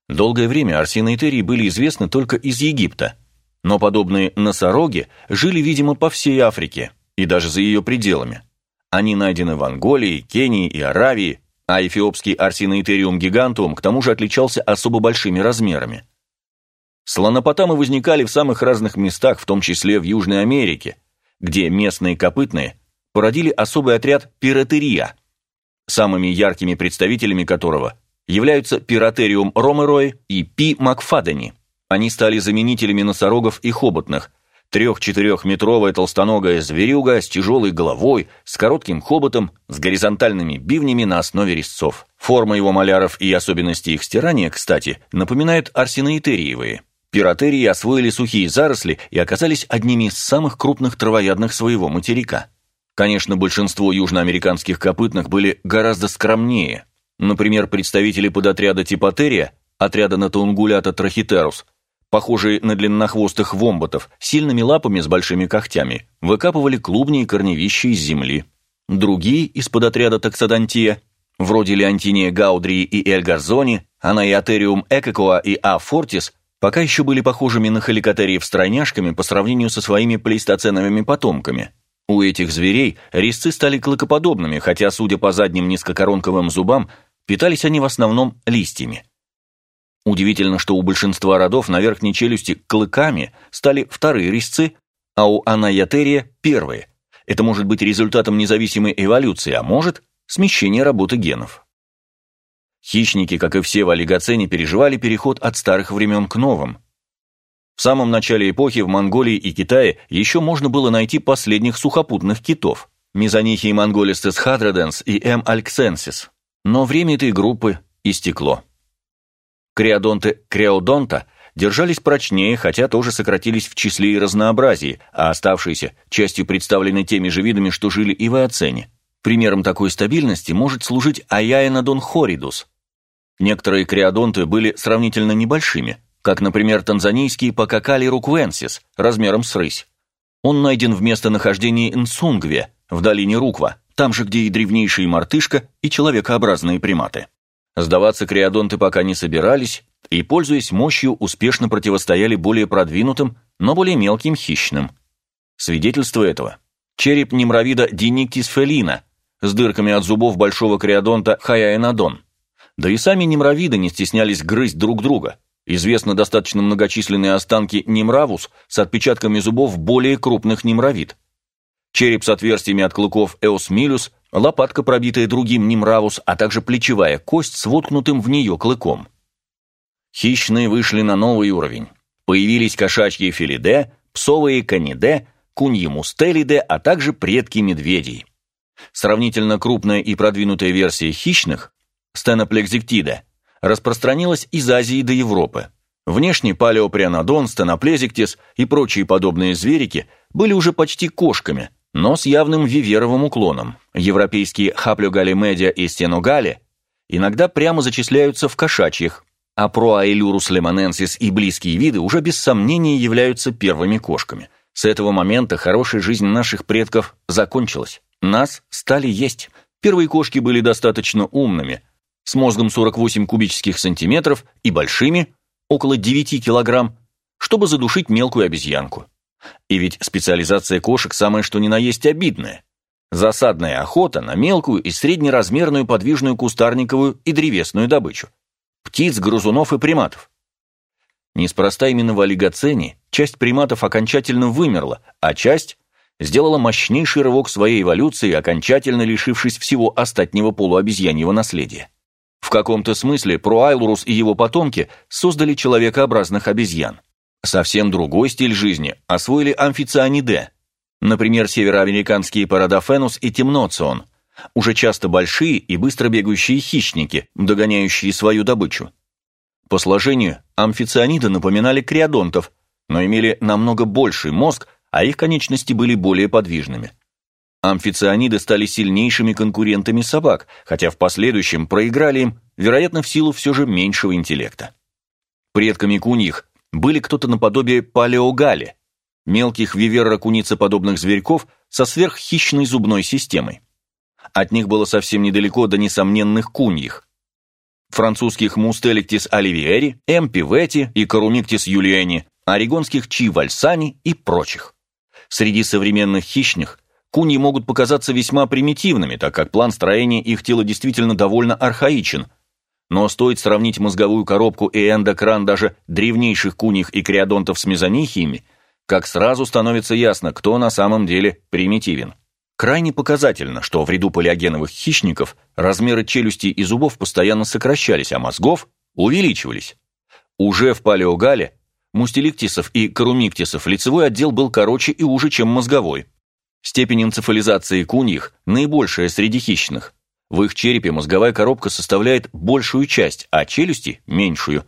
Долгое время арсеноитерии были известны только из Египта, но подобные носороги жили, видимо, по всей Африке и даже за ее пределами. Они найдены в Анголии, Кении и Аравии, а эфиопский арсеноитериум гигантум к тому же отличался особо большими размерами. Слонопотамы возникали в самых разных местах, в том числе в Южной Америке, где местные копытные породили особый отряд пиратерия, самыми яркими представителями которого являются пиратериум ромерой и пи макфадени. Они стали заменителями носорогов и хоботных. Трех-четырехметровая толстоногая зверюга с тяжелой головой, с коротким хоботом, с горизонтальными бивнями на основе резцов. Форма его маляров и особенности их стирания, кстати, напоминают арсеноитериевые. Пиратерии освоили сухие заросли и оказались одними из самых крупных травоядных своего материка. Конечно, большинство южноамериканских копытных были гораздо скромнее. Например, представители подотряда Типотерия, отряда Натаунгулята Трахитерус, похожие на длиннохвостых вомботов, сильными лапами с большими когтями, выкапывали клубни и корневища из земли. Другие из подотряда Таксодонтия, вроде Леонтиния Гаудрии и Эль Гарзони, Анаиатериум Экокоа и А. Фортис, пока еще были похожими на халикотериев стройняшками по сравнению со своими плейстоценовыми потомками. У этих зверей резцы стали клыкоподобными, хотя, судя по задним низкокоронковым зубам, питались они в основном листьями. Удивительно, что у большинства родов на верхней челюсти клыками стали вторые резцы, а у анаyateria – первые. Это может быть результатом независимой эволюции, а может – смещения работы генов. Хищники, как и все в олигоцене, переживали переход от старых времен к новым. В самом начале эпохи в Монголии и Китае еще можно было найти последних сухопутных китов – Мезонихий монголистес хадраденс и М. альксенсис. Но время этой группы истекло. Креодонты креодонта держались прочнее, хотя тоже сократились в числе и разнообразии, а оставшиеся частью представлены теми же видами, что жили и в Эоцене. Примером такой стабильности может служить Аяенодон хоридус. Некоторые креодонты были сравнительно небольшими, как, например, танзанийский Пакакали руквенсис, размером с рысь. Он найден в местонахождении Нсунгве, в долине Руква, там же, где и древнейшие мартышка и человекообразные приматы. Сдаваться криодонты пока не собирались и, пользуясь мощью, успешно противостояли более продвинутым, но более мелким хищным. Свидетельство этого – череп немровида Диниктис фелина с дырками от зубов большого криодонта Хаяэнадон. Да и сами немровиды не стеснялись грызть друг друга. Известно достаточно многочисленные останки немравус с отпечатками зубов более крупных немровид. Череп с отверстиями от клыков Эосмилюс лопатка, пробитая другим Нимравус, а также плечевая кость с воткнутым в нее клыком. Хищные вышли на новый уровень. Появились кошачьи филиде, псовые каниде, куньи мустелиде, а также предки медведей. Сравнительно крупная и продвинутая версия хищных, стеноплексиктида, распространилась из Азии до Европы. Внешне палеоприанодон, стеноплезиктис и прочие подобные зверики были уже почти кошками – но с явным виверовым уклоном. Европейские хаплюгалимедиа и стеногали иногда прямо зачисляются в кошачьих, а проаэлюрус лемоненсис и близкие виды уже без сомнения являются первыми кошками. С этого момента хорошая жизнь наших предков закончилась. Нас стали есть. Первые кошки были достаточно умными, с мозгом 48 кубических сантиметров и большими, около 9 килограмм, чтобы задушить мелкую обезьянку. И ведь специализация кошек самое что ни на есть обидная. Засадная охота на мелкую и среднеразмерную подвижную кустарниковую и древесную добычу. Птиц, грызунов и приматов. Неспроста именно в олигоцене часть приматов окончательно вымерла, а часть сделала мощнейший рывок своей эволюции, окончательно лишившись всего остатнего полуобезьяньего наследия. В каком-то смысле Проайлурус и его потомки создали человекообразных обезьян. Совсем другой стиль жизни освоили амфицианиде, например, североамериканские парадофенус и темноцион, уже часто большие и быстро бегающие хищники, догоняющие свою добычу. По сложению амфицианиды напоминали криодонтов, но имели намного больший мозг, а их конечности были более подвижными. Амфицианиды стали сильнейшими конкурентами собак, хотя в последующем проиграли им, вероятно, в силу все же меньшего интеллекта. Предками куньих были кто-то наподобие палеогали, мелких вивер-ракуницеподобных зверьков со сверххищной зубной системой. От них было совсем недалеко до несомненных куньих. Французских мустеликтис оливиери, эмпивети и коруниктис юлиени, орегонских чи вальсани и прочих. Среди современных хищных куньи могут показаться весьма примитивными, так как план строения их тела действительно довольно архаичен – но стоит сравнить мозговую коробку и эндокран даже древнейших куних и криодонтов с мезонихиями, как сразу становится ясно, кто на самом деле примитивен. Крайне показательно, что в ряду палеогеновых хищников размеры челюсти и зубов постоянно сокращались, а мозгов увеличивались. Уже в палеогале мустеликтисов и карумиктисов лицевой отдел был короче и уже, чем мозговой. Степень энцефализации куньих наибольшая среди хищных. В их черепе мозговая коробка составляет большую часть, а челюсти – меньшую.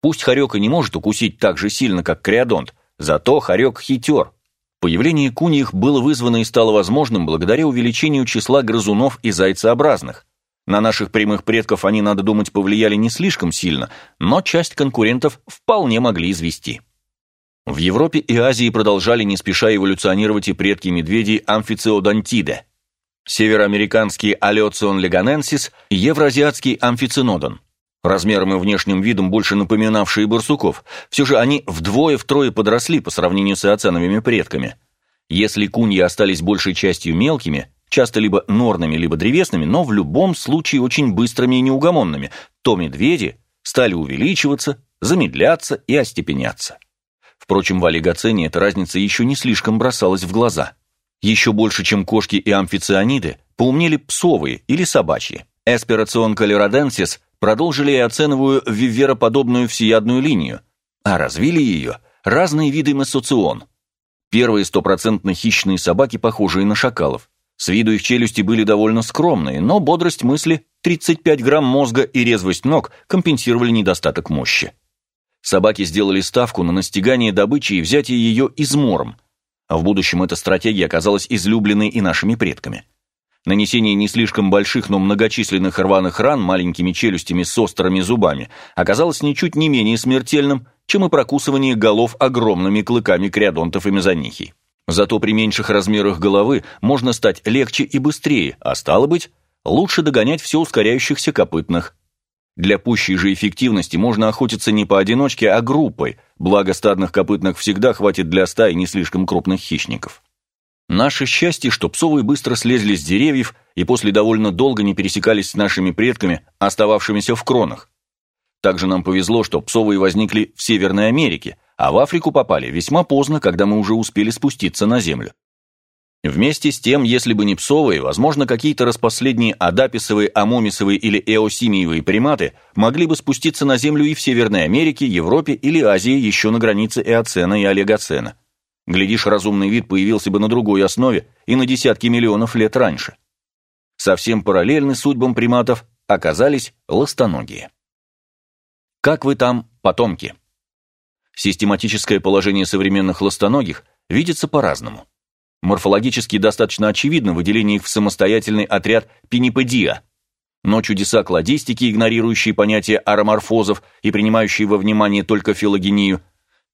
Пусть хорек и не может укусить так же сильно, как криодонт, зато хорек хитер – Появление куньих было вызвано и стало возможным благодаря увеличению числа грызунов и зайцеобразных. На наших прямых предков они, надо думать, повлияли не слишком сильно, но часть конкурентов вполне могли извести. В Европе и Азии продолжали не спеша эволюционировать и предки медведей амфициодонтиде, североамериканский алецион леганенсис и евроазиатский амфицинодон. Размером и внешним видом больше напоминавшие барсуков, все же они вдвое-втрое подросли по сравнению с оценовыми предками. Если куньи остались большей частью мелкими, часто либо норными, либо древесными, но в любом случае очень быстрыми и неугомонными, то медведи стали увеличиваться, замедляться и остепеняться. Впрочем, в олигоцене эта разница еще не слишком бросалась в глаза. Еще больше, чем кошки и амфицианиды, поумнели псовые или собачьи. Эсперацион калероденсис продолжили оценовую вивероподобную всеядную линию, а развили ее разные виды массоцион. Первые стопроцентно хищные собаки, похожие на шакалов. С виду их челюсти были довольно скромные, но бодрость мысли, 35 грамм мозга и резвость ног компенсировали недостаток мощи. Собаки сделали ставку на настигание добычи и взятие ее измором, а в будущем эта стратегия оказалась излюбленной и нашими предками. Нанесение не слишком больших, но многочисленных рваных ран маленькими челюстями с острыми зубами оказалось ничуть не менее смертельным, чем и прокусывание голов огромными клыками криодонтов и мезонихий. Зато при меньших размерах головы можно стать легче и быстрее, а стало быть, лучше догонять все ускоряющихся копытных. Для пущей же эффективности можно охотиться не поодиночке, а группой, благо стадных копытных всегда хватит для стаи не слишком крупных хищников. Наше счастье, что псовые быстро слезли с деревьев и после довольно долго не пересекались с нашими предками, остававшимися в кронах. Также нам повезло, что псовые возникли в Северной Америке, а в Африку попали весьма поздно, когда мы уже успели спуститься на землю. Вместе с тем, если бы не псовые, возможно, какие-то распоследние адаписовые, амомисовые или эосимиевые приматы могли бы спуститься на Землю и в Северной Америке, Европе или Азии еще на границе Эоцена и Олигоцена. Глядишь, разумный вид появился бы на другой основе и на десятки миллионов лет раньше. Совсем параллельны судьбам приматов оказались ластоногие. Как вы там, потомки? Систематическое положение современных ластоногих видится по-разному. Морфологически достаточно очевидно выделение их в самостоятельный отряд пенипедия, но чудеса кладистики, игнорирующие понятие ароморфозов и принимающие во внимание только филогению,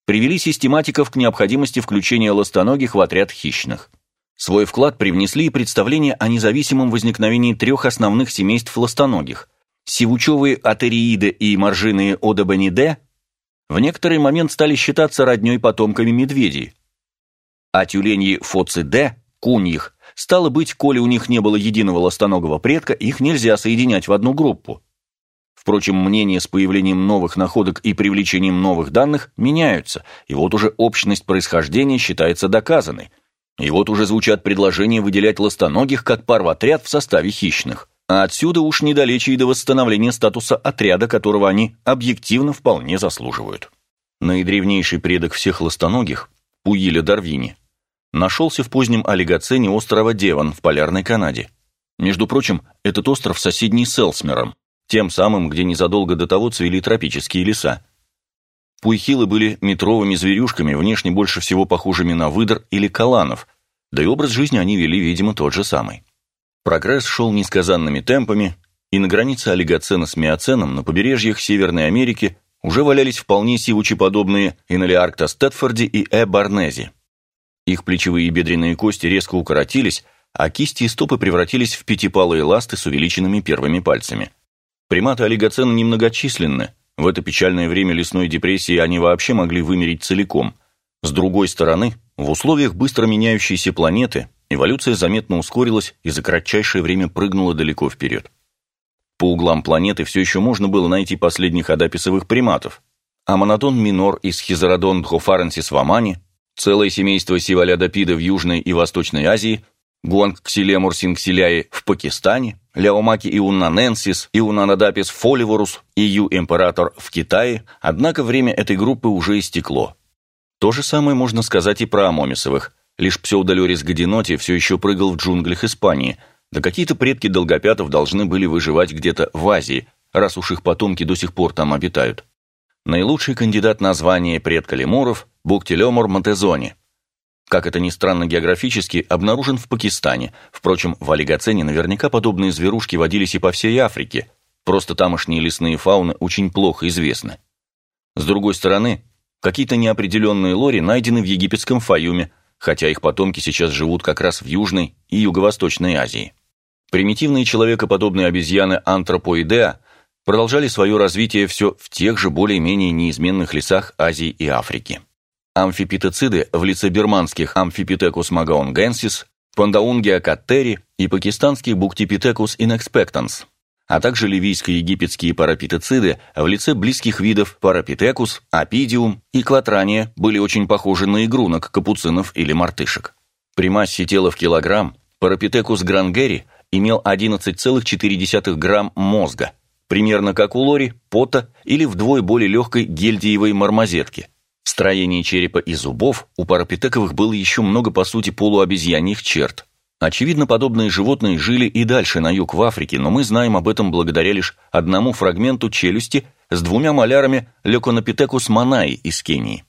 привели систематиков к необходимости включения ластоногих в отряд хищных. Свой вклад привнесли и представления о независимом возникновении трех основных семейств ластоногих – сивучевые атерииды и моржиные одобаниде в некоторый момент стали считаться родней потомками медведей, а тюленьи фоциде, куньих, стало быть, коли у них не было единого ластоногого предка, их нельзя соединять в одну группу. Впрочем, мнения с появлением новых находок и привлечением новых данных меняются, и вот уже общность происхождения считается доказанной. И вот уже звучат предложения выделять ластоногих как парвотряд в составе хищных. А отсюда уж недалече и до восстановления статуса отряда, которого они объективно вполне заслуживают. Наидревнейший предок всех ластоногих, Пуиля Дарвини, нашелся в позднем олигоцене острова Деван в Полярной Канаде. Между прочим, этот остров соседний с Элсмером, тем самым, где незадолго до того цвели тропические леса. Пуйхилы были метровыми зверюшками, внешне больше всего похожими на выдр или каланов, да и образ жизни они вели, видимо, тот же самый. Прогресс шел несказанными темпами, и на границе олигоцена с миоценом на побережьях Северной Америки уже валялись вполне сивучеподобные Инолиаркта Стэтфорди и Э. Барнези. Их плечевые и бедренные кости резко укоротились, а кисти и стопы превратились в пятипалые ласты с увеличенными первыми пальцами – Приматы олигоцена немногочисленны. В это печальное время лесной депрессии они вообще могли вымереть целиком. С другой стороны, в условиях быстро меняющейся планеты эволюция заметно ускорилась и за кратчайшее время прыгнула далеко вперед. По углам планеты все еще можно было найти последних адаписовых приматов. Амонодон минор и схизородон дхофаренсис в Омане, целое семейство сивалядопида в Южной и Восточной Азии, Гуангксилемур синксиляи в Пакистане, Ляомаки иуннаненсис, иунанадапис фоливорус и Ю император в Китае, однако время этой группы уже истекло. То же самое можно сказать и про амомисовых. Лишь псевдолерис гадиноти все еще прыгал в джунглях Испании, да какие-то предки долгопятов должны были выживать где-то в Азии, раз уж их потомки до сих пор там обитают. Наилучший кандидат на звание предка лемуров – Буктилемур монтезони – как это ни странно географически, обнаружен в Пакистане. Впрочем, в олигоцене наверняка подобные зверушки водились и по всей Африке, просто тамошние лесные фауны очень плохо известны. С другой стороны, какие-то неопределенные лори найдены в египетском Фаюме, хотя их потомки сейчас живут как раз в Южной и Юго-Восточной Азии. Примитивные человекоподобные обезьяны Anthropoidea продолжали свое развитие все в тех же более-менее неизменных лесах Азии и Африки. Амфипитециды в лице бирманских Amphipithecus mogaungensis, Pondaungia cotteri и пакистанский Bugtipithecus inexpectans, а также ливийско-египетские парапитециды в лице близких видов Parapithecus, Apidium и Qatrania были очень похожи на игрунок, капуцинов или мартышек. При массе тела в килограмм Парапитекус грангери имел 11,4 грамм мозга, примерно как у лори, пота или вдвое более легкой гельдиевой мармозетки – в строении черепа и зубов у парапитековых было еще много, по сути, полуобезьяньих черт. Очевидно, подобные животные жили и дальше на юг в Африке, но мы знаем об этом благодаря лишь одному фрагменту челюсти с двумя малярами Леконопитекус манаи из Кении.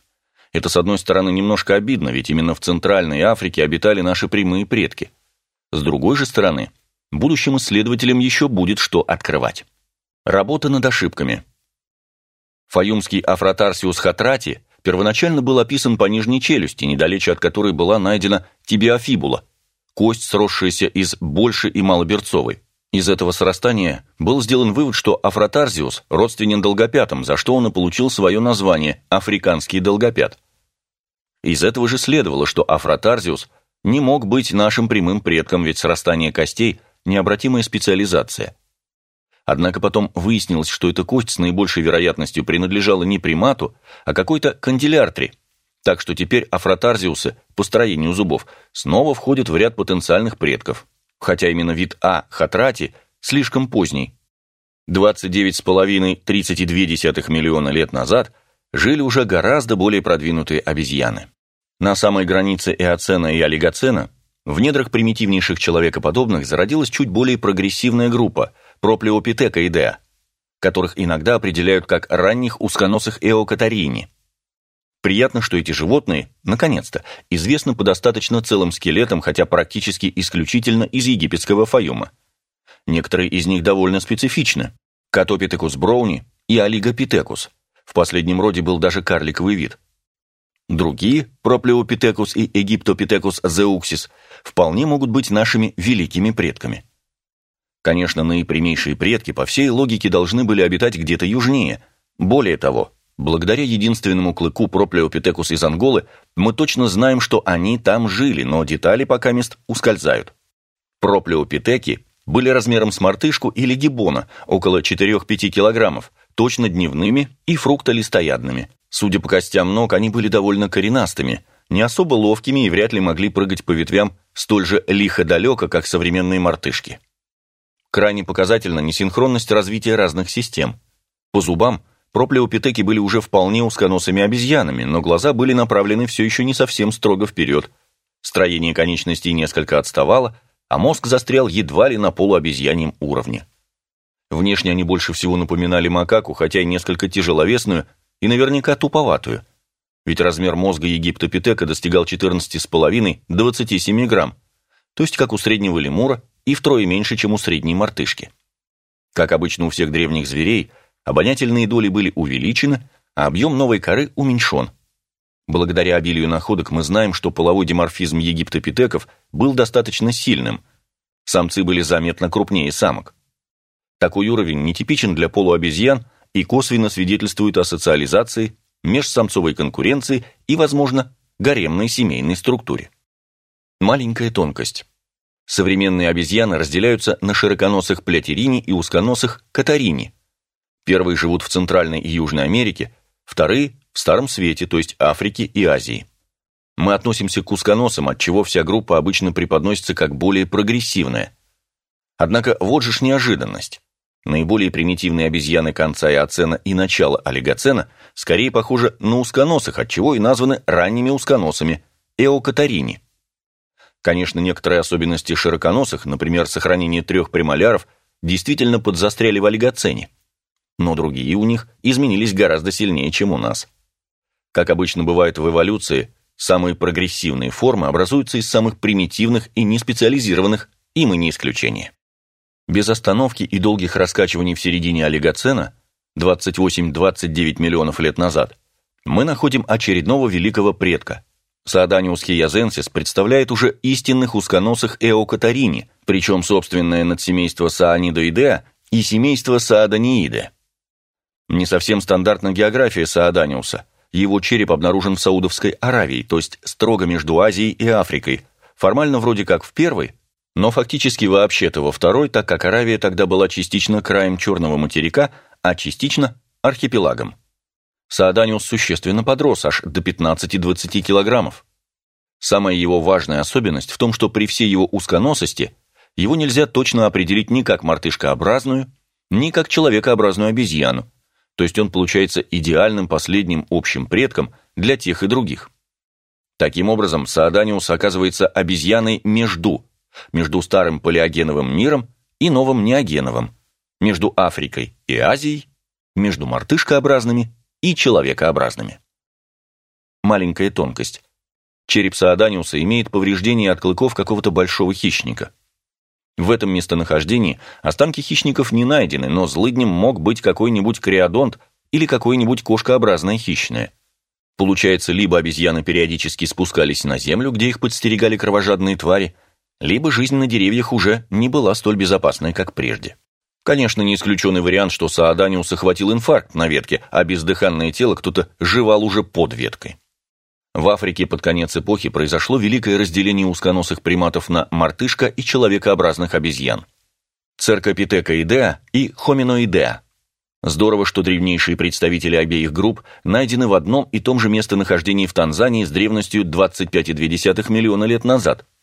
Это, с одной стороны, немножко обидно, ведь именно в Центральной Африке обитали наши прямые предки. С другой же стороны, будущим исследователям еще будет что открывать. Работа над ошибками. Фаюмский Afrotarsius chatrathi первоначально был описан по нижней челюсти, недалече от которой была найдена tibiofibula, кость, сросшаяся из больше- и малоберцовой. Из этого срастания был сделан вывод, что Афротарзиус родственен долгопятам, за что он и получил свое название – африканский долгопят. Из этого же следовало, что Афротарзиус не мог быть нашим прямым предком, ведь срастание костей – необратимая специализация – Однако потом выяснилось, что эта кость с наибольшей вероятностью принадлежала не примату, а какой-то кондилартре. Так что теперь афротарзиусы по строению зубов снова входят в ряд потенциальных предков. Хотя именно вид A. chatrathi слишком поздний. 29,5-32 миллиона лет назад жили уже гораздо более продвинутые обезьяны. На самой границе эоцена и олигоцена в недрах примитивнейших человекоподобных зародилась чуть более прогрессивная группа – проплеопитекоидеа, которых иногда определяют как ранних узконосых эокатарини. Приятно, что эти животные, наконец-то, известны по достаточно целым скелетам, хотя практически исключительно из египетского фаюма. Некоторые из них довольно специфичны. Катопитекус броуни и олигопитекус. В последнем роде был даже карликовый вид. Другие, проплеопитекус и египтопитекус зеуксис, вполне могут быть нашими великими предками. Конечно, наипрямейшие предки по всей логике должны были обитать где-то южнее. Более того, благодаря единственному клыку Проплеопитекус из Анголы, мы точно знаем, что они там жили, но детали пока мест ускользают. Проплеопитеки были размером с мартышку или гиббона, около 4-5 килограммов, точно дневными и фруктолистоядными. Судя по костям ног, они были довольно коренастыми, не особо ловкими и вряд ли могли прыгать по ветвям столь же лихо-далеко, как современные мартышки. Крайне показательна несинхронность развития разных систем. По зубам проплеопитеки были уже вполне узконосыми обезьянами, но глаза были направлены все еще не совсем строго вперед. Строение конечностей несколько отставало, а мозг застрял едва ли на полуобезьяньем уровне. Внешне они больше всего напоминали макаку, хотя и несколько тяжеловесную и наверняка туповатую. Ведь размер мозга египтопитека достигал 14,5-27 грамм, то есть как у среднего лемура и втрое меньше, чем у средней мартышки. Как обычно у всех древних зверей, обонятельные доли были увеличены, а объем новой коры уменьшен. Благодаря обилию находок мы знаем, что половой диморфизм египтопитеков был достаточно сильным. Самцы были заметно крупнее самок. Такой уровень нетипичен для полуобезьян и косвенно свидетельствует о социализации, межсамцовой конкуренции и, возможно, гаремной семейной структуре. Маленькая тонкость. Современные обезьяны разделяются на широконосых плятерини и узконосых катарини. Первые живут в Центральной и Южной Америке, вторые – в Старом Свете, то есть Африке и Азии. Мы относимся к узконосам, от чего вся группа обычно преподносится как более прогрессивная. Однако вот же ж неожиданность. Наиболее примитивные обезьяны конца Иоцена и начала Олигоцена скорее похожи на узконосых, отчего и названы ранними узконосами – эокатарини. Конечно, некоторые особенности широконосых, например, сохранение трех премоляров, действительно подзастряли в олигоцене. Но другие у них изменились гораздо сильнее, чем у нас. Как обычно бывает в эволюции, самые прогрессивные формы образуются из самых примитивных и неспециализированных, и мы не исключение. Без остановки и долгих раскачиваний в середине олигоцена, 28-29 миллионов лет назад, мы находим очередного великого предка. Сааданиус хиязенсис представляет уже истинных узконосых эокатарини, причем собственное надсемейство Саанидоидеа и семейство Сааданииде. Не совсем стандартна география Сааданиуса. Его череп обнаружен в Саудовской Аравии, то есть строго между Азией и Африкой, формально вроде как в первой, но фактически вообще-то во второй, так как Аравия тогда была частично краем Черного материка, а частично архипелагом. Сааданиус существенно подрос, аж до 15-20 килограммов. Самая его важная особенность в том, что при всей его узконосости его нельзя точно определить ни как мартышкообразную, ни как человекообразную обезьяну, то есть он получается идеальным последним общим предком для тех и других. Таким образом, Сааданиус оказывается обезьяной между между старым палеогеновым миром и новым неогеновым, между Африкой и Азией, между мартышкообразными и человекообразными. Маленькая тонкость. Череп Сааданиуса имеет повреждение от клыков какого-то большого хищника. В этом местонахождении останки хищников не найдены, но злыднем мог быть какой-нибудь криодонт или какое-нибудь кошкообразное хищное. Получается, либо обезьяны периодически спускались на землю, где их подстерегали кровожадные твари, либо жизнь на деревьях уже не была столь безопасной, как прежде. Конечно, не исключенный вариант, что Сааданиуса хватил инфаркт на ветке, а бездыханное тело кто-то жевал уже под веткой. В Африке под конец эпохи произошло великое разделение узконосых приматов на мартышка и человекообразных обезьян. Церкопитекоидеа и хоминоидеа. Здорово, что древнейшие представители обеих групп найдены в одном и том же местонахождении в Танзании с древностью 25,2 миллиона лет назад –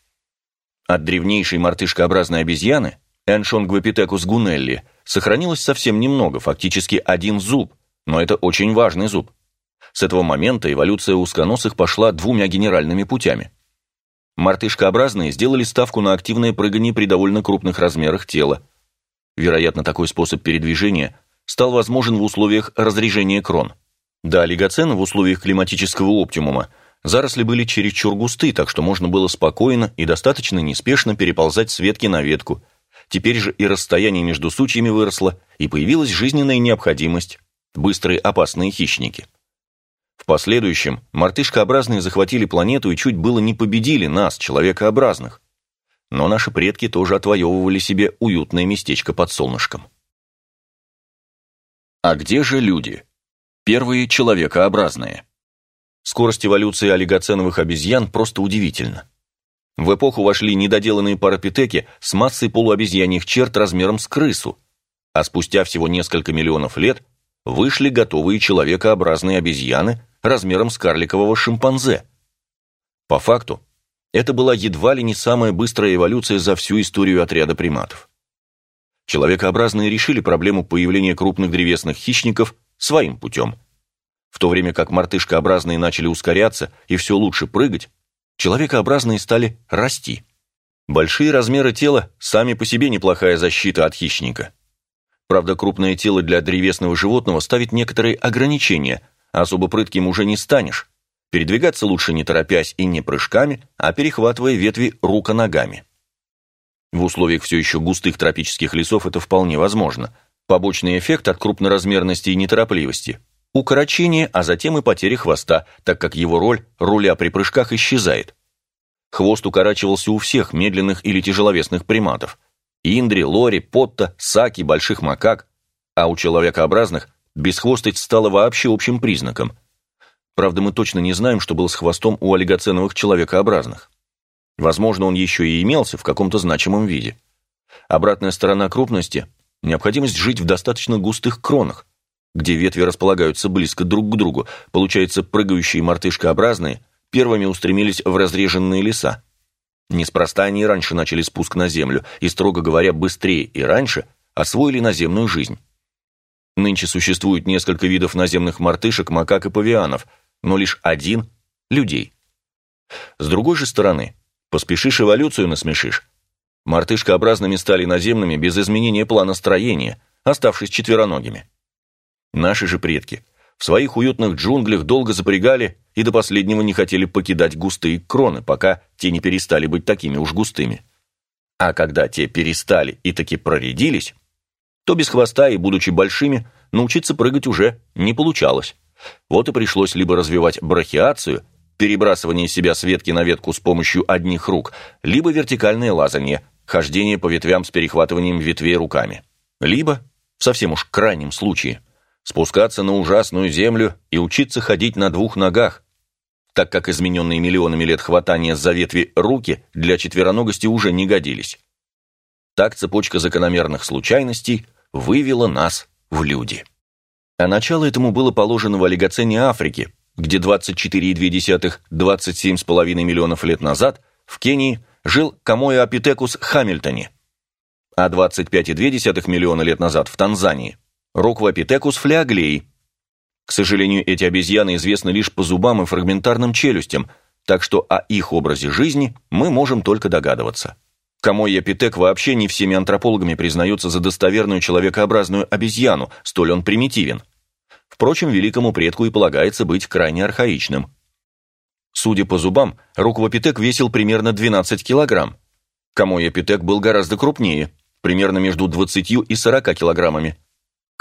от древнейшей мартышкообразной обезьяны, Эншонгвапитекус гунелли, сохранилось совсем немного, фактически один зуб, но это очень важный зуб. С этого момента эволюция узконосых пошла двумя генеральными путями. Мартышкообразные сделали ставку на активное прыгание при довольно крупных размерах тела. Вероятно, такой способ передвижения стал возможен в условиях разрежения крон. До олигоцена в условиях климатического оптимума Заросли были чересчур густы, так что можно было спокойно и достаточно неспешно переползать с ветки на ветку. Теперь же и расстояние между сучьями выросло, и появилась жизненная необходимость – быстрые опасные хищники. В последующем мартышкообразные захватили планету и чуть было не победили нас, человекообразных. Но наши предки тоже отвоевывали себе уютное местечко под солнышком. А где же люди? Первые человекообразные. Скорость эволюции олигоценовых обезьян просто удивительна. В эпоху вошли недоделанные парапитеки с массой полуобезьяньих черт размером с крысу, а спустя всего несколько миллионов лет вышли готовые человекообразные обезьяны размером с карликового шимпанзе. По факту, это была едва ли не самая быстрая эволюция за всю историю отряда приматов. Человекообразные решили проблему появления крупных древесных хищников своим путем – в то время как мартышкообразные начали ускоряться и все лучше прыгать, человекообразные стали расти. Большие размеры тела сами по себе неплохая защита от хищника. Правда, крупное тело для древесного животного ставит некоторые ограничения, а особо прытким уже не станешь. Передвигаться лучше не торопясь и не прыжками, а перехватывая ветви руко-ногами. В условиях все еще густых тропических лесов это вполне возможно. Побочный эффект от крупноразмерности и неторопливости – укорочение, а затем и потеря хвоста, так как его роль руля при прыжках исчезает. Хвост укорачивался у всех медленных или тяжеловесных приматов. Индри, лори, потта, саки, больших макак. А у человекообразных бесхвостость стала вообще общим признаком. Правда, мы точно не знаем, что было с хвостом у олигоценовых человекообразных. Возможно, он еще и имелся в каком-то значимом виде. Обратная сторона крупности – необходимость жить в достаточно густых кронах, где ветви располагаются близко друг к другу, получается прыгающие мартышкообразные, первыми устремились в разреженные леса. Неспроста они раньше начали спуск на землю и, строго говоря, быстрее и раньше освоили наземную жизнь. Нынче существует несколько видов наземных мартышек, макак и павианов, но лишь один – людей. С другой же стороны, поспешишь эволюцию насмешишь. Мартышкообразными стали наземными без изменения плана строения, оставшись четвероногими. Наши же предки в своих уютных джунглях долго запрягали и до последнего не хотели покидать густые кроны, пока те не перестали быть такими уж густыми. А когда те перестали и таки проредились, то без хвоста и, будучи большими, научиться прыгать уже не получалось. Вот и пришлось либо развивать брахиацию, перебрасывание себя с ветки на ветку с помощью одних рук, либо вертикальное лазание, хождение по ветвям с перехватыванием ветвей руками. Либо, в совсем уж крайнем случае, спускаться на ужасную землю и учиться ходить на двух ногах, так как измененные миллионами лет хватания за ветви руки для четвероногости уже не годились. Так цепочка закономерных случайностей вывела нас в люди. А начало этому было положено в олигоцене Африки, где 24,2-27,5 миллионов лет назад в Кении жил Камоэопитекус хамильтони, а 25,2 миллиона лет назад в Танзании Роквапитекус флеоглей. К сожалению, эти обезьяны известны лишь по зубам и фрагментарным челюстям, так что о их образе жизни мы можем только догадываться. Камойяпитек вообще не всеми антропологами признается за достоверную человекообразную обезьяну, столь он примитивен. Впрочем, великому предку и полагается быть крайне архаичным. Судя по зубам, Руквапитек весил примерно 12 килограмм. Камойяпитек был гораздо крупнее, примерно между 20 и 40 килограммами.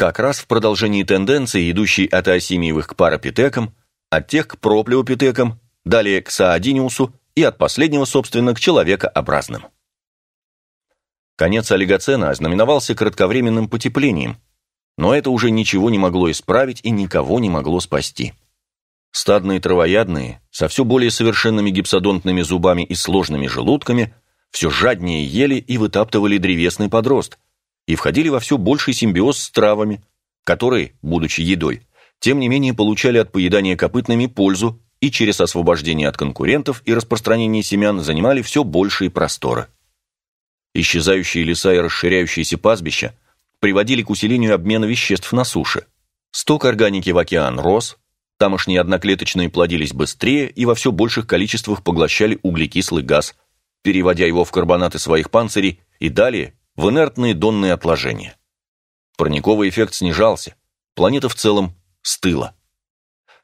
Как раз в продолжении тенденции, идущей от осимиевых к парапитекам, от тех к проплеопитекам, далее к саадиниусу и от последнего, собственно, к человекообразным. Конец олигоцена ознаменовался кратковременным потеплением, но это уже ничего не могло исправить и никого не могло спасти. Стадные травоядные, со все более совершенными гипсодонтными зубами и сложными желудками, все жаднее ели и вытаптывали древесный подрост, и входили во все больший симбиоз с травами, которые, будучи едой, тем не менее получали от поедания копытными пользу и через освобождение от конкурентов и распространение семян занимали все большие просторы. Исчезающие леса и расширяющиеся пастбища приводили к усилению обмена веществ на суше. Сток органики в океан рос, тамошние одноклеточные плодились быстрее и во все больших количествах поглощали углекислый газ, переводя его в карбонаты своих панцирей и далее в инертные донные отложения. Парниковый эффект снижался, планета в целом стыла.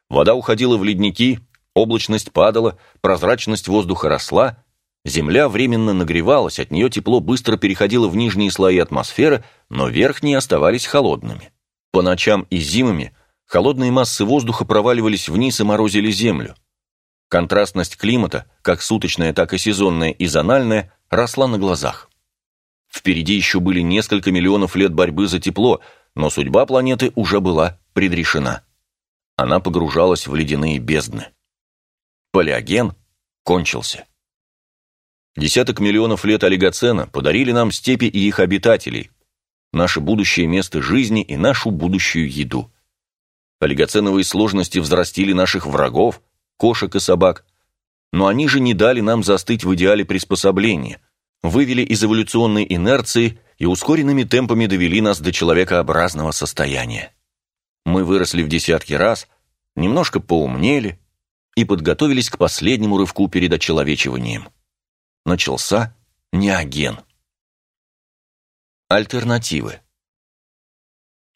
Вода уходила в ледники, облачность падала, прозрачность воздуха росла, Земля временно нагревалась, от нее тепло быстро переходило в нижние слои атмосферы, но верхние оставались холодными. По ночам и зимами холодные массы воздуха проваливались вниз и морозили Землю. Контрастность климата, как суточная, так и сезонная и зональная, росла на глазах. Впереди еще были несколько миллионов лет борьбы за тепло, но судьба планеты уже была предрешена. Она погружалась в ледяные бездны. Палеоген кончился. Десяток миллионов лет олигоцена подарили нам степи и их обитателей, наше будущее место жизни и нашу будущую еду. Олигоценовые сложности взрастили наших врагов, кошек и собак, но они же не дали нам застыть в идеале приспособления, вывели из эволюционной инерции и ускоренными темпами довели нас до человекообразного состояния. Мы выросли в десятки раз, немножко поумнели и подготовились к последнему рывку перед очеловечиванием начался неоген. Альтернативы.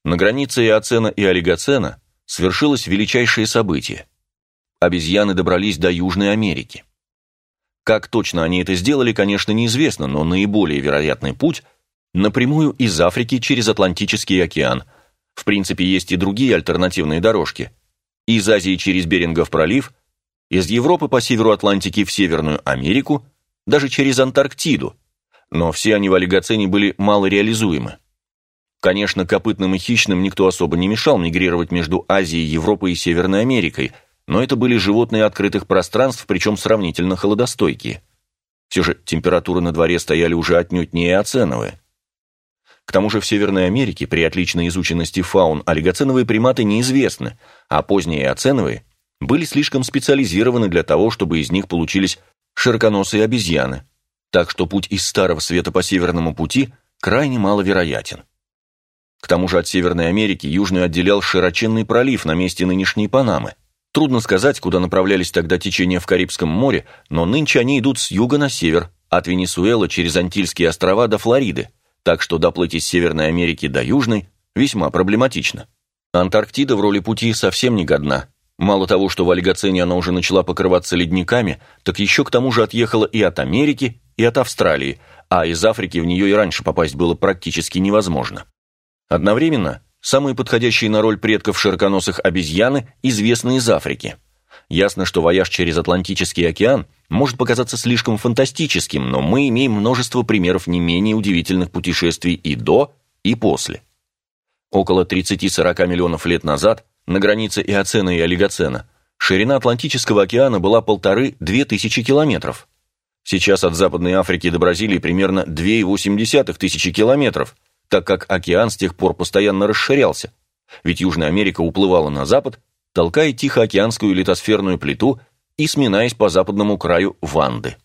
На границе Иоцена и Олигоцена свершилось величайшее событие. Обезьяны добрались до Южной Америки. Как точно они это сделали, конечно, неизвестно, но наиболее вероятный путь – напрямую из Африки через Атлантический океан. В принципе, есть и другие альтернативные дорожки. Из Азии через Берингов пролив, из Европы по северу Атлантики в Северную Америку – даже через Антарктиду, но все они в олигоцене были малореализуемы. Конечно, копытным и хищным никто особо не мешал мигрировать между Азией, Европой и Северной Америкой, но это были животные открытых пространств, причем сравнительно холодостойкие. Все же температуры на дворе стояли уже отнюдь не эоценовые. К тому же в Северной Америке при отличной изученности фаун олигоценовые приматы неизвестны, а поздние эоценовые были слишком специализированы для того, чтобы из них получились широконосые обезьяны, так что путь из Старого Света по Северному пути крайне маловероятен. К тому же от Северной Америки Южную отделял широченный пролив на месте нынешней Панамы. Трудно сказать, куда направлялись тогда течения в Карибском море, но нынче они идут с юга на север, от Венесуэлы через Антильские острова до Флориды, так что доплыть из Северной Америки до Южной весьма проблематично. Антарктида в роли пути совсем не годна. Мало того, что в Олигоцене она уже начала покрываться ледниками, так еще к тому же отъехала и от Америки, и от Австралии, а из Африки в нее и раньше попасть было практически невозможно. Одновременно, самые подходящие на роль предков широконосых обезьяны известны из Африки. Ясно, что вояж через Атлантический океан может показаться слишком фантастическим, но мы имеем множество примеров не менее удивительных путешествий и до, и после. Около 30-40 миллионов лет назад, на границе Иоцена и Олигоцена, ширина Атлантического океана была полторы-две тысячи километров. Сейчас от Западной Африки до Бразилии примерно 2,8 тысячи километров, так как океан с тех пор постоянно расширялся, ведь Южная Америка уплывала на запад, толкая Тихоокеанскую литосферную плиту и сминаясь по западному краю Ванды.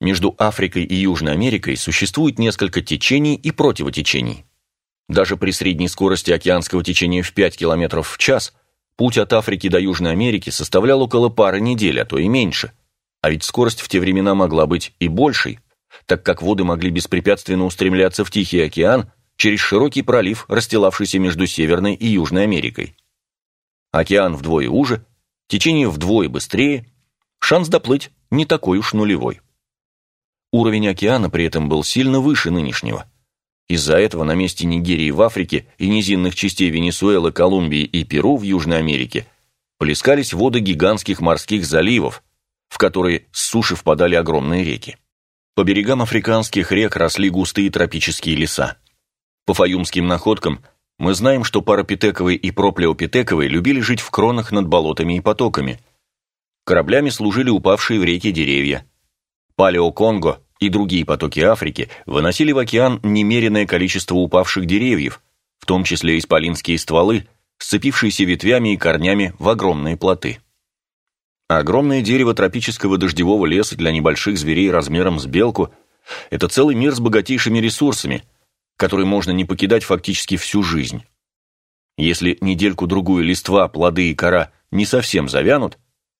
Между Африкой и Южной Америкой существует несколько течений и противотечений. Даже при средней скорости океанского течения в 5 км в час путь от Африки до Южной Америки составлял около пары недель, а то и меньше. А ведь скорость в те времена могла быть и большей, так как воды могли беспрепятственно устремляться в Тихий океан через широкий пролив, расстилавшийся между Северной и Южной Америкой. Океан вдвое уже, течение вдвое быстрее, шанс доплыть не такой уж нулевой. Уровень океана при этом был сильно выше нынешнего. Из-за этого на месте Нигерии в Африке и низинных частей Венесуэлы, Колумбии и Перу в Южной Америке плескались воды гигантских морских заливов, в которые с суши впадали огромные реки. По берегам африканских рек росли густые тропические леса. По фаюмским находкам мы знаем, что парапитековые и проплеопитековые любили жить в кронах над болотами и потоками. Кораблями служили упавшие в реки деревья. Палеоконго и другие потоки Африки выносили в океан немеренное количество упавших деревьев, в том числе исполинские стволы, сцепившиеся ветвями и корнями в огромные плоты. Огромное дерево тропического дождевого леса для небольших зверей размером с белку – это целый мир с богатейшими ресурсами – который можно не покидать фактически всю жизнь. Если недельку-другую листва, плоды и кора не совсем завянут,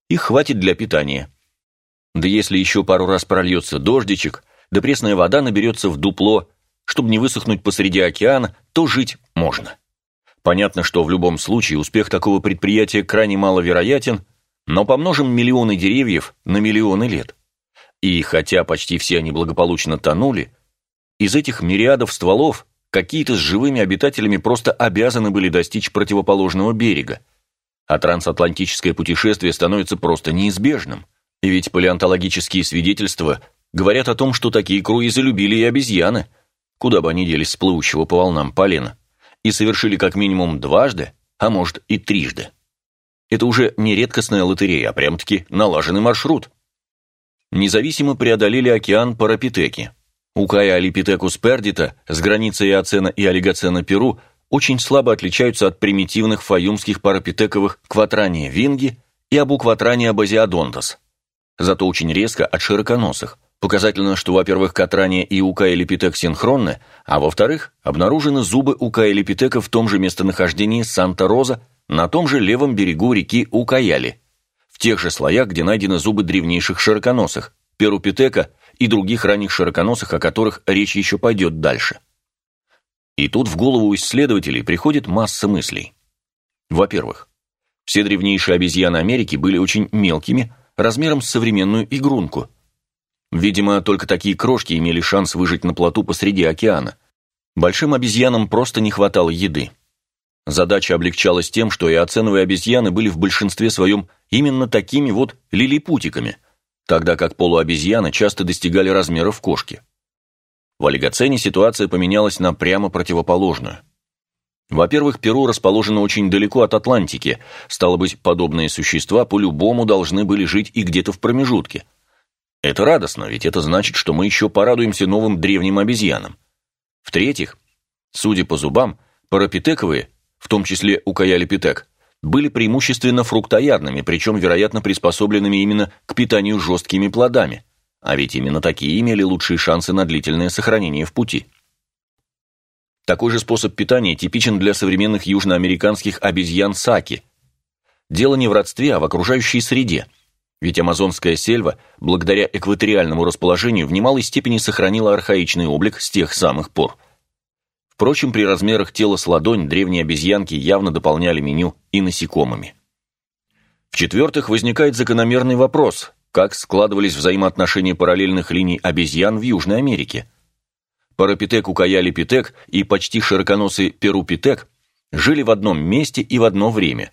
их хватит для питания. Да если еще пару раз прольется дождичек, да пресная вода наберется в дупло, чтобы не высохнуть посреди океана, то жить можно. Понятно, что в любом случае успех такого предприятия крайне маловероятен, но помножим миллионы деревьев на миллионы лет. И хотя почти все они благополучно тонули, из этих мириадов стволов какие-то с живыми обитателями просто обязаны были достичь противоположного берега, а трансатлантическое путешествие становится просто неизбежным. И ведь палеонтологические свидетельства говорят о том, что такие круизы любили и обезьяны, куда бы они делись с плывущего по волнам полена, и совершили как минимум дважды, а может и трижды. Это уже не редкостная лотерея, а прям-таки налаженный маршрут. Независимо преодолели океан парапитеки. Укая Алипитекус пердита с границей Иоцена и Олигоцена Перу очень слабо отличаются от примитивных фаюмских парапитековых кватрания винги и абукватрания базиодонтос. Зато очень резко от широконосых. Показательно, что, во-первых, катрания и укаэлипитек синхронны, а во-вторых, обнаружены зубы укаэлипитека в том же местонахождении Санта-Роза на том же левом берегу реки Укаяли, в тех же слоях, где найдены зубы древнейших широконосых, перупитека и других ранних широконосых, о которых речь еще пойдет дальше. И тут в голову исследователей приходит масса мыслей. Во-первых, все древнейшие обезьяны Америки были очень мелкими, размером с современную игрунку. Видимо, только такие крошки имели шанс выжить на плоту посреди океана. Большим обезьянам просто не хватало еды. Задача облегчалась тем, что и оценовые обезьяны были в большинстве своем именно такими вот лилипутиками – тогда как полуобезьяны часто достигали размеров кошки. В олигоцене ситуация поменялась на прямо противоположную. Во-первых, Перу расположено очень далеко от Атлантики, стало быть, подобные существа по-любому должны были жить и где-то в промежутке. Это радостно, ведь это значит, что мы еще порадуемся новым древним обезьянам. В-третьих, судя по зубам, парапитековые, в том числе укаялипитек, были преимущественно фруктоядными, причем, вероятно, приспособленными именно к питанию жесткими плодами, а ведь именно такие имели лучшие шансы на длительное сохранение в пути. Такой же способ питания типичен для современных южноамериканских обезьян саки. Дело не в родстве, а в окружающей среде, ведь амазонская сельва, благодаря экваториальному расположению, в немалой степени сохранила архаичный облик с тех самых пор – Впрочем, при размерах тела с ладонь древние обезьянки явно дополняли меню и насекомыми. В-четвертых, возникает закономерный вопрос, как складывались взаимоотношения параллельных линий обезьян в Южной Америке. Парапитек укаялипитек и почти широконосый перупитек жили в одном месте и в одно время.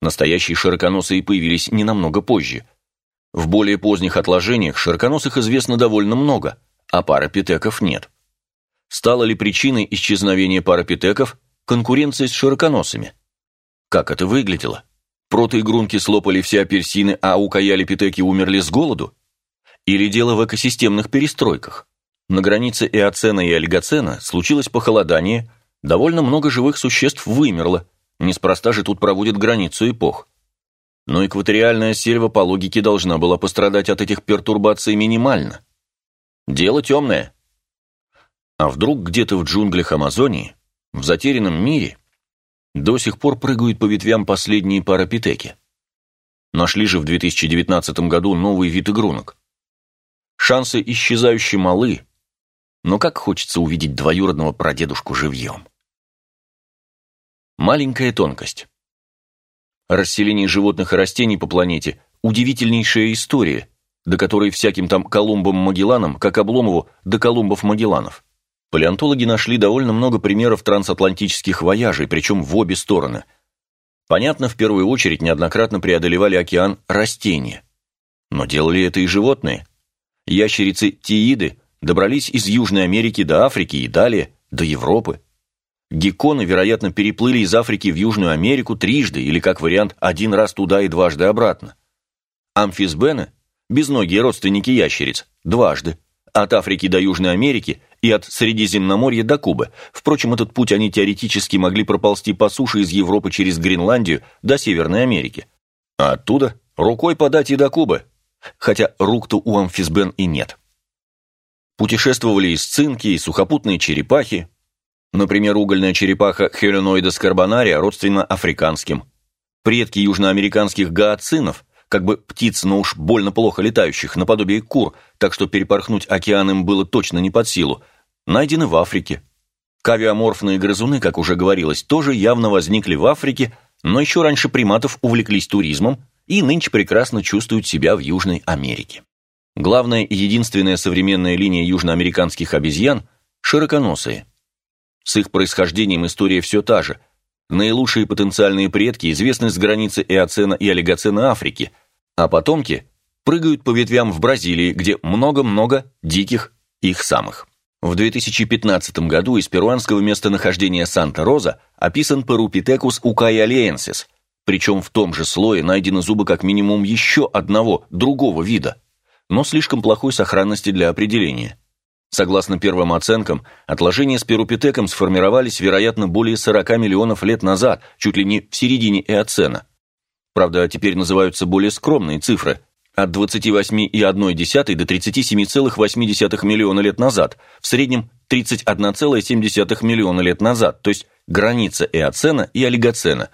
Настоящие широконосые появились не намного позже. В более поздних отложениях широконосых известно довольно много, а парапитеков нет. Стала ли причиной исчезновения парапитеков конкуренция с широконосыми? Как это выглядело? Протоигрунки слопали все апельсины, а укаялипитеки умерли с голоду? Или дело в экосистемных перестройках? На границе эоцена и олигоцена случилось похолодание, довольно много живых существ вымерло, неспроста же тут проводят границу эпох. Но экваториальная сельва по логике должна была пострадать от этих пертурбаций минимально. Дело темное. А вдруг где-то в джунглях Амазонии, в затерянном мире, до сих пор прыгают по ветвям последние парапитеки? Нашли же в 2019 году новый вид игрунок. Шансы исчезающие малы, но как хочется увидеть двоюродного прадедушку живьем. Маленькая тонкость. Расселение животных и растений по планете – удивительнейшая история, до которой всяким там Колумбом-Магелланом, как Обломову, до Колумбов-Магелланов. Палеонтологи нашли довольно много примеров трансатлантических вояжей, причем в обе стороны. Понятно, в первую очередь неоднократно преодолевали океан растения. Но делали это и животные. Ящерицы-тииды добрались из Южной Америки до Африки и далее до Европы. Гекконы, вероятно, переплыли из Африки в Южную Америку трижды, или, как вариант, один раз туда и дважды обратно. Амфисбены, безногие родственники ящериц, дважды, от Африки до Южной Америки и от Средиземноморья до Кубы. Впрочем, этот путь они теоретически могли проползти по суше из Европы через Гренландию до Северной Америки. А оттуда рукой подать и до Кубы. Хотя рук-то у амфисбен и нет. Путешествовали и сцинки, и сухопутные черепахи. Например, угольная черепаха Хелиноидес карбонария родственна африканским. Предки южноамериканских гаоцинов – как бы птиц, но уж больно плохо летающих, наподобие кур, так что перепорхнуть океан им было точно не под силу, найдены в Африке. Кавиоморфные грызуны, как уже говорилось, тоже явно возникли в Африке, но еще раньше приматов увлеклись туризмом и нынче прекрасно чувствуют себя в Южной Америке. Главная и единственная современная линия южноамериканских обезьян – широконосые. С их происхождением история все та же – Наилучшие потенциальные предки известны с границы Эоцена и Олигоцена Африки, а потомки прыгают по ветвям в Бразилии, где много-много диких их самых. В 2015 году из перуанского местонахождения Санта-Роза описан Парупитекус укайалиенсис, причем в том же слое найдены зубы как минимум еще одного, другого вида, но слишком плохой сохранности для определения. Согласно первым оценкам, отложения с перупитеком сформировались, вероятно, более 40 миллионов лет назад, чуть ли не в середине Эоцена. Правда, теперь называются более скромные цифры – от 28,1 до 37,8 миллиона лет назад, в среднем 31,7 миллиона лет назад, то есть граница Эоцена и Олигоцена.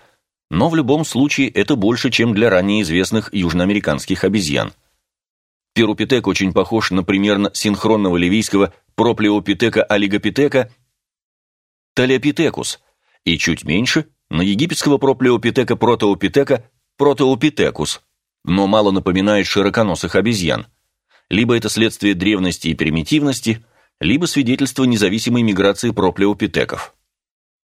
Но в любом случае это больше, чем для ранее известных южноамериканских обезьян – Перупитек очень похож на примерно синхронного ливийского проплеопитека олигопитека Талиопитекус и чуть меньше на египетского проплеопитека протоопитека протоопитекус, но мало напоминает широконосых обезьян. Либо это следствие древности и примитивности, либо свидетельство независимой миграции проплеопитеков.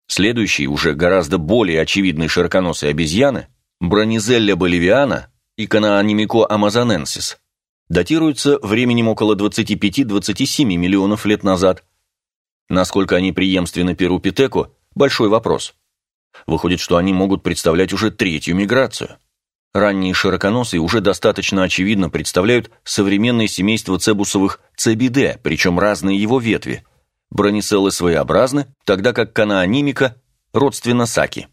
Следующие, уже гораздо более очевидные широконосые обезьяны – Бронизелля боливиана и Канаанимико амазоненсис – датируются временем около 25-27 миллионов лет назад. Насколько они преемственны Перу-Питеку – большой вопрос. Выходит, что они могут представлять уже третью миграцию. Ранние широконосые уже достаточно очевидно представляют современное семейство цебусовых цебиде, причем разные его ветви. Броницеллы своеобразны, тогда как канаанимика родственна саки.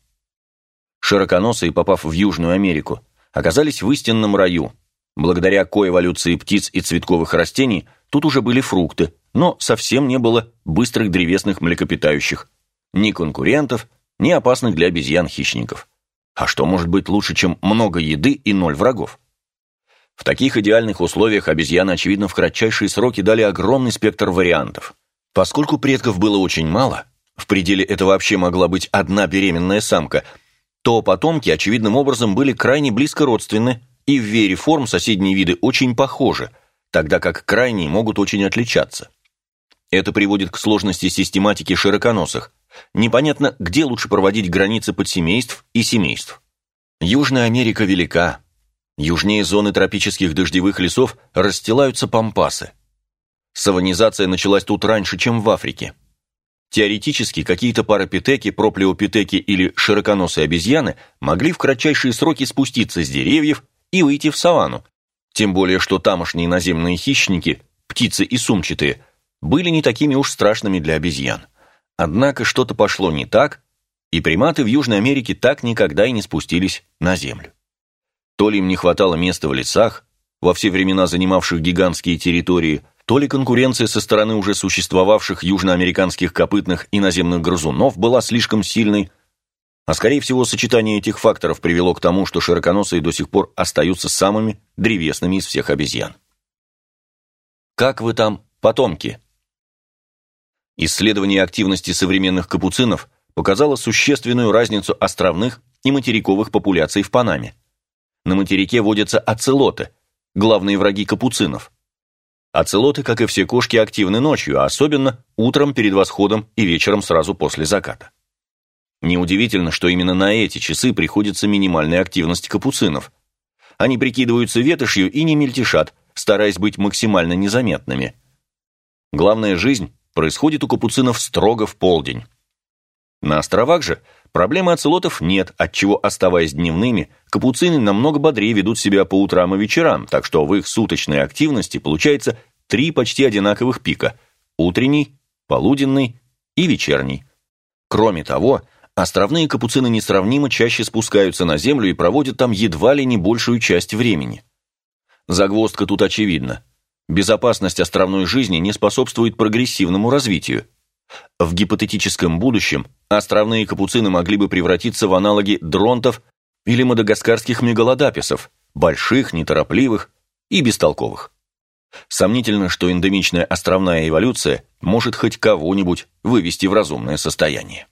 Широконосые, попав в Южную Америку, оказались в истинном раю. Благодаря коэволюции птиц и цветковых растений тут уже были фрукты, но совсем не было быстрых древесных млекопитающих, ни конкурентов, ни опасных для обезьян хищников. А что может быть лучше, чем много еды и ноль врагов? В таких идеальных условиях обезьяны, очевидно, в кратчайшие сроки дали огромный спектр вариантов. Поскольку предков было очень мало, в пределе это вообще могла быть одна беременная самка, то потомки очевидным образом были крайне близко родственны, и в вере форм соседние виды очень похожи, тогда как крайние могут очень отличаться. Это приводит к сложности систематики широконосых. Непонятно, где лучше проводить границы подсемейств и семейств. Южная Америка велика. Южнее зоны тропических дождевых лесов расстилаются пампасы. Саванизация началась тут раньше, чем в Африке. Теоретически, какие-то парапитеки, проплеопитеки или широконосые обезьяны могли в кратчайшие сроки спуститься с деревьев и выйти в саванну, тем более что тамошние наземные хищники, птицы и сумчатые, были не такими уж страшными для обезьян. Однако что-то пошло не так, и приматы в Южной Америке так никогда и не спустились на землю. То ли им не хватало места в лесах, во все времена занимавших гигантские территории, то ли конкуренция со стороны уже существовавших южноамериканских копытных и наземных грызунов была слишком сильной, а скорее всего сочетание этих факторов привело к тому, что широконосые до сих пор остаются самыми древесными из всех обезьян. Как вы там, потомки? Исследование активности современных капуцинов показало существенную разницу островных и материковых популяций в Панаме. На материке водятся оцелоты, главные враги капуцинов. Оцелоты, как и все кошки, активны ночью, а особенно утром перед восходом и вечером сразу после заката. Неудивительно, что именно на эти часы приходится минимальная активность капуцинов. Они прикидываются ветошью и не мельтешат, стараясь быть максимально незаметными. Главная жизнь происходит у капуцинов строго в полдень. На островах же проблемы оцелотов нет, отчего, оставаясь дневными, капуцины намного бодрее ведут себя по утрам и вечерам, так что в их суточной активности получается три почти одинаковых пика – утренний, полуденный и вечерний. Кроме того, островные капуцины несравнимо чаще спускаются на землю и проводят там едва ли не большую часть времени. Загвоздка тут очевидна. Безопасность островной жизни не способствует прогрессивному развитию. В гипотетическом будущем островные капуцины могли бы превратиться в аналоги дронтов или мадагаскарских мегалодаписов, больших, неторопливых и бестолковых. Сомнительно, что эндемичная островная эволюция может хоть кого-нибудь вывести в разумное состояние.